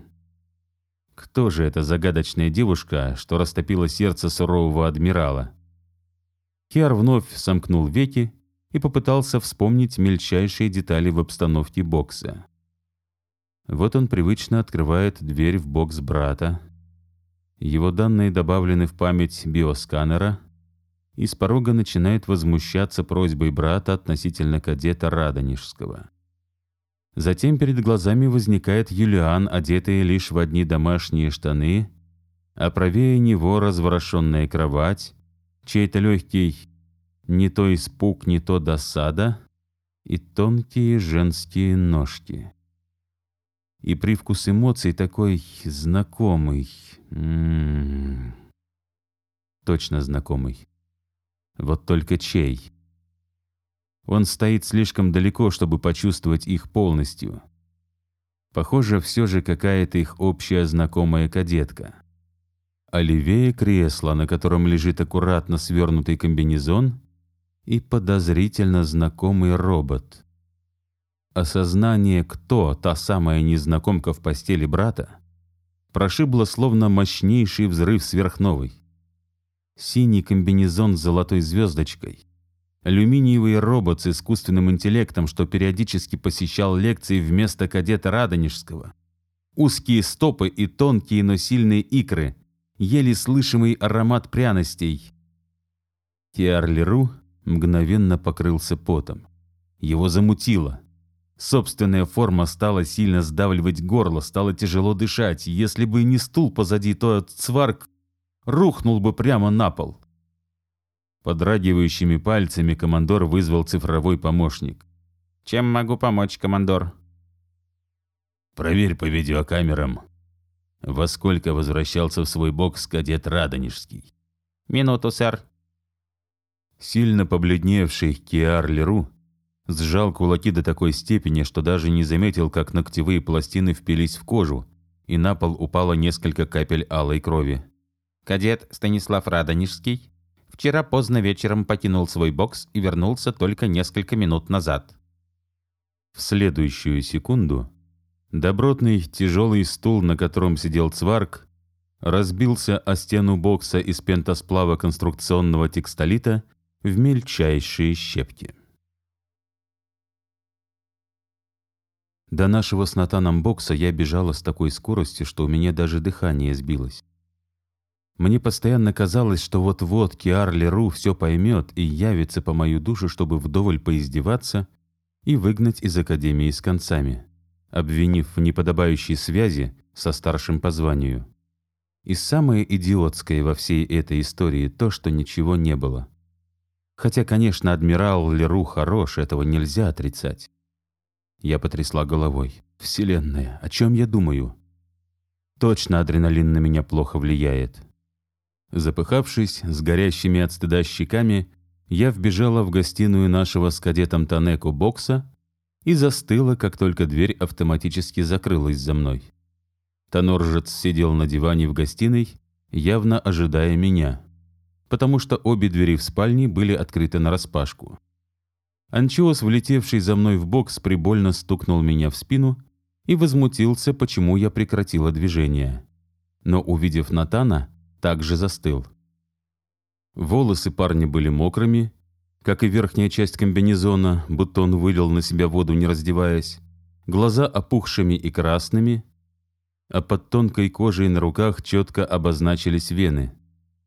Кто же эта загадочная девушка, что растопила сердце сурового адмирала? Киар вновь сомкнул веки и попытался вспомнить мельчайшие детали в обстановке бокса. Вот он привычно открывает дверь в бокс брата. Его данные добавлены в память биосканера, и с порога начинает возмущаться просьбой брата относительно кадета Радонежского. Затем перед глазами возникает Юлиан, одетый лишь в одни домашние штаны, а правее него разворошенная кровать, чей-то легкий не то испуг, не то досада и тонкие женские ножки. И привкус эмоций такой знакомый. М -м -м. Точно знакомый. Вот только чей? Он стоит слишком далеко, чтобы почувствовать их полностью. Похоже, все же какая-то их общая знакомая кадетка. А левее кресло, на котором лежит аккуратно свернутый комбинезон, и подозрительно знакомый робот. Осознание, кто та самая незнакомка в постели брата, прошибло словно мощнейший взрыв сверхновой. Синий комбинезон с золотой звездочкой — Алюминиевый робот с искусственным интеллектом, что периодически посещал лекции вместо кадета Радонежского. Узкие стопы и тонкие, но сильные икры. Еле слышимый аромат пряностей. Киарлеру мгновенно покрылся потом. Его замутило. Собственная форма стала сильно сдавливать горло, стало тяжело дышать. Если бы не стул позади, то цварк рухнул бы прямо на пол. Подрагивающими пальцами командор вызвал цифровой помощник. «Чем могу помочь, командор?» «Проверь по видеокамерам, во сколько возвращался в свой бокс кадет Радонежский». «Минуту, сэр». Сильно побледневший Киар Леру сжал кулаки до такой степени, что даже не заметил, как ногтевые пластины впились в кожу, и на пол упало несколько капель алой крови. «Кадет Станислав Радонежский?» Вчера поздно вечером покинул свой бокс и вернулся только несколько минут назад. В следующую секунду добротный тяжелый стул, на котором сидел Цварк, разбился о стену бокса из пентосплава конструкционного текстолита в мельчайшие щепки. До нашего с Натаном бокса я бежала с такой скоростью, что у меня даже дыхание сбилось. Мне постоянно казалось, что вот-вот Киар Леру все поймет и явится по мою душу, чтобы вдоволь поиздеваться и выгнать из Академии с концами, обвинив в неподобающей связи со старшим по званию. И самое идиотское во всей этой истории то, что ничего не было. Хотя, конечно, адмирал Леру хорош, этого нельзя отрицать. Я потрясла головой. «Вселенная, о чем я думаю?» Точно адреналин на меня плохо влияет. Запыхавшись, с горящими от стыда щеками, я вбежала в гостиную нашего с кадетом Танеку бокса и застыла, как только дверь автоматически закрылась за мной. Тоноржец сидел на диване в гостиной, явно ожидая меня, потому что обе двери в спальне были открыты нараспашку. Анчиос, влетевший за мной в бокс, прибольно стукнул меня в спину и возмутился, почему я прекратила движение. Но, увидев Натана, также застыл. Волосы парня были мокрыми, как и верхняя часть комбинезона, будто он вылил на себя воду, не раздеваясь, глаза опухшими и красными, а под тонкой кожей на руках четко обозначились вены.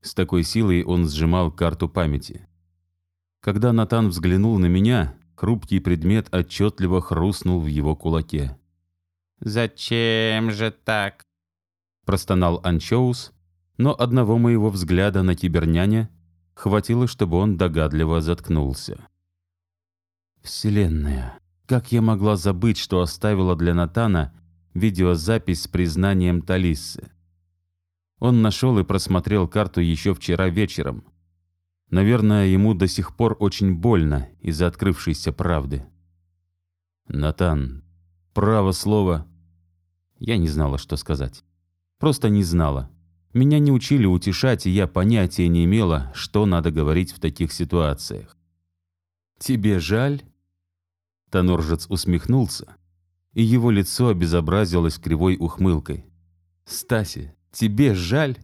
С такой силой он сжимал карту памяти. Когда Натан взглянул на меня, хрупкий предмет отчетливо хрустнул в его кулаке. «Зачем же так?» Простонал Анчоус, но одного моего взгляда на киберняня хватило, чтобы он догадливо заткнулся. Вселенная, как я могла забыть, что оставила для Натана видеозапись с признанием Талиссы? Он нашел и просмотрел карту еще вчера вечером. Наверное, ему до сих пор очень больно из-за открывшейся правды. Натан, право слово. Я не знала, что сказать. Просто не знала. Меня не учили утешать, и я понятия не имела, что надо говорить в таких ситуациях. «Тебе жаль?» Тоноржец усмехнулся, и его лицо обезобразилось кривой ухмылкой. «Стаси, тебе жаль?»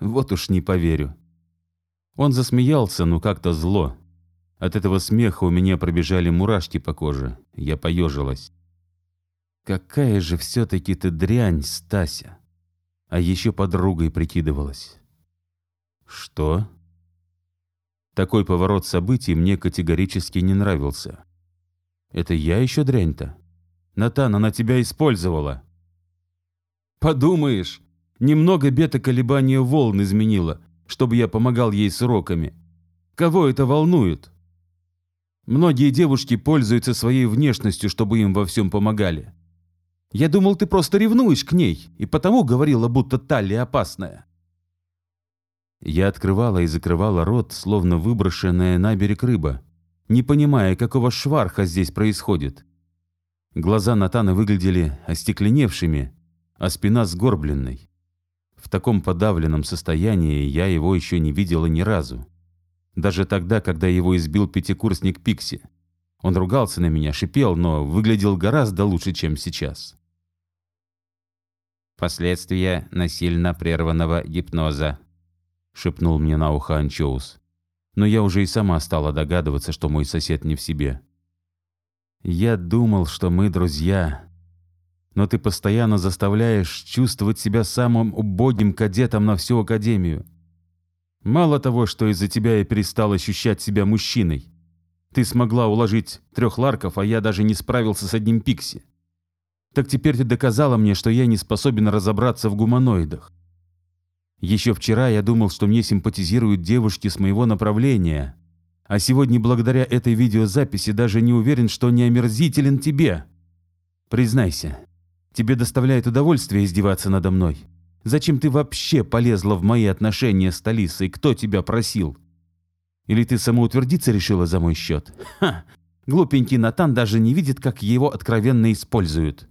«Вот уж не поверю». Он засмеялся, но как-то зло. От этого смеха у меня пробежали мурашки по коже. Я поежилась. «Какая же все-таки ты дрянь, Стася!» А еще подругой прикидывалась. Что? Такой поворот событий мне категорически не нравился. Это я еще дрянь-то? Натан, она тебя использовала. Подумаешь, немного бета-колебания волн изменила, чтобы я помогал ей с уроками. Кого это волнует? Многие девушки пользуются своей внешностью, чтобы им во всем помогали. Я думал, ты просто ревнуешь к ней, и потому говорила, будто талия опасная». Я открывала и закрывала рот, словно выброшенная на берег рыба, не понимая, какого шварха здесь происходит. Глаза Натана выглядели остекленевшими, а спина сгорбленной. В таком подавленном состоянии я его еще не видела ни разу. Даже тогда, когда его избил пятикурсник Пикси. Он ругался на меня, шипел, но выглядел гораздо лучше, чем сейчас. Последствия насильно прерванного гипноза», — шепнул мне на ухо Анчоус. Но я уже и сама стала догадываться, что мой сосед не в себе. «Я думал, что мы друзья, но ты постоянно заставляешь чувствовать себя самым убогим кадетом на всю Академию. Мало того, что из-за тебя я перестал ощущать себя мужчиной. Ты смогла уложить трех ларков, а я даже не справился с одним пикси. Так теперь ты доказала мне, что я не способен разобраться в гуманоидах. Еще вчера я думал, что мне симпатизируют девушки с моего направления, а сегодня благодаря этой видеозаписи даже не уверен, что не омерзителен тебе. Признайся, тебе доставляет удовольствие издеваться надо мной. Зачем ты вообще полезла в мои отношения с Талисой? Кто тебя просил? Или ты самоутвердиться решила за мой счет? Ха! Глупенький Натан даже не видит, как его откровенно используют.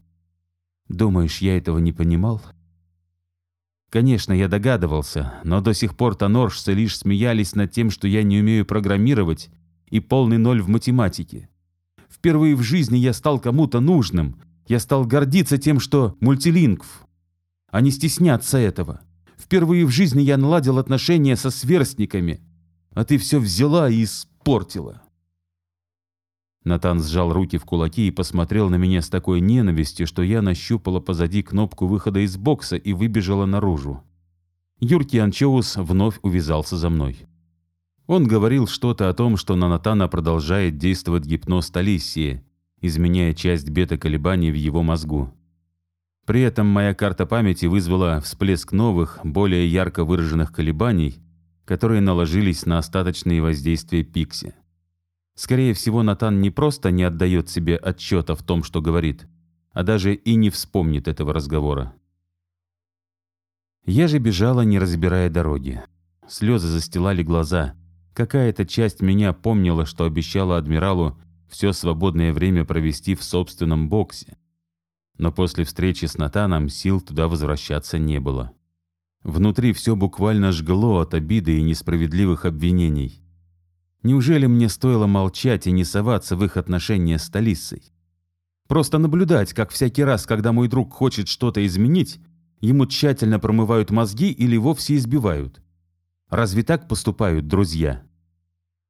Думаешь, я этого не понимал? Конечно, я догадывался, но до сих пор тоноржцы лишь смеялись над тем, что я не умею программировать и полный ноль в математике. Впервые в жизни я стал кому-то нужным. Я стал гордиться тем, что мультилингв, а не стесняться этого. Впервые в жизни я наладил отношения со сверстниками, а ты все взяла и испортила. Натан сжал руки в кулаки и посмотрел на меня с такой ненавистью, что я нащупала позади кнопку выхода из бокса и выбежала наружу. Юрки Анчоус вновь увязался за мной. Он говорил что-то о том, что на Натана продолжает действовать гипноз Талиссии, изменяя часть бета-колебаний в его мозгу. При этом моя карта памяти вызвала всплеск новых, более ярко выраженных колебаний, которые наложились на остаточные воздействия Пикси. Скорее всего, Натан не просто не отдает себе отчета в том, что говорит, а даже и не вспомнит этого разговора. Я же бежала, не разбирая дороги. Слезы застилали глаза. Какая-то часть меня помнила, что обещала адмиралу все свободное время провести в собственном боксе. Но после встречи с Натаном сил туда возвращаться не было. Внутри все буквально жгло от обиды и несправедливых обвинений. Неужели мне стоило молчать и не соваться в их отношения с Талиссой? Просто наблюдать, как всякий раз, когда мой друг хочет что-то изменить, ему тщательно промывают мозги или вовсе избивают. Разве так поступают друзья?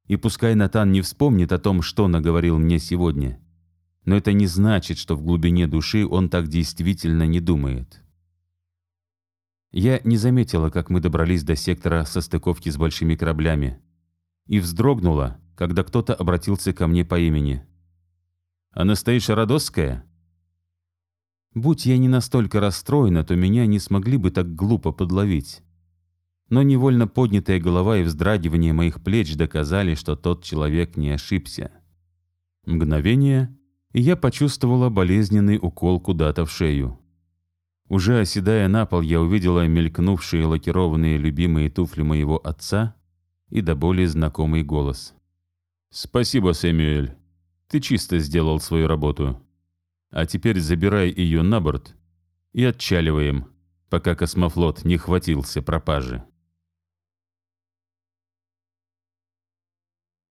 И пускай Натан не вспомнит о том, что наговорил мне сегодня, но это не значит, что в глубине души он так действительно не думает. Я не заметила, как мы добрались до сектора состыковки с большими кораблями, и вздрогнула, когда кто-то обратился ко мне по имени. «Анастейша Родосская?» Будь я не настолько расстроена, то меня не смогли бы так глупо подловить. Но невольно поднятая голова и вздрагивание моих плеч доказали, что тот человек не ошибся. Мгновение, и я почувствовала болезненный укол куда-то в шею. Уже оседая на пол, я увидела мелькнувшие лакированные любимые туфли моего отца и до боли знакомый голос. «Спасибо, Сэмюэль. Ты чисто сделал свою работу. А теперь забирай ее на борт и отчаливаем, пока космофлот не хватился пропажи».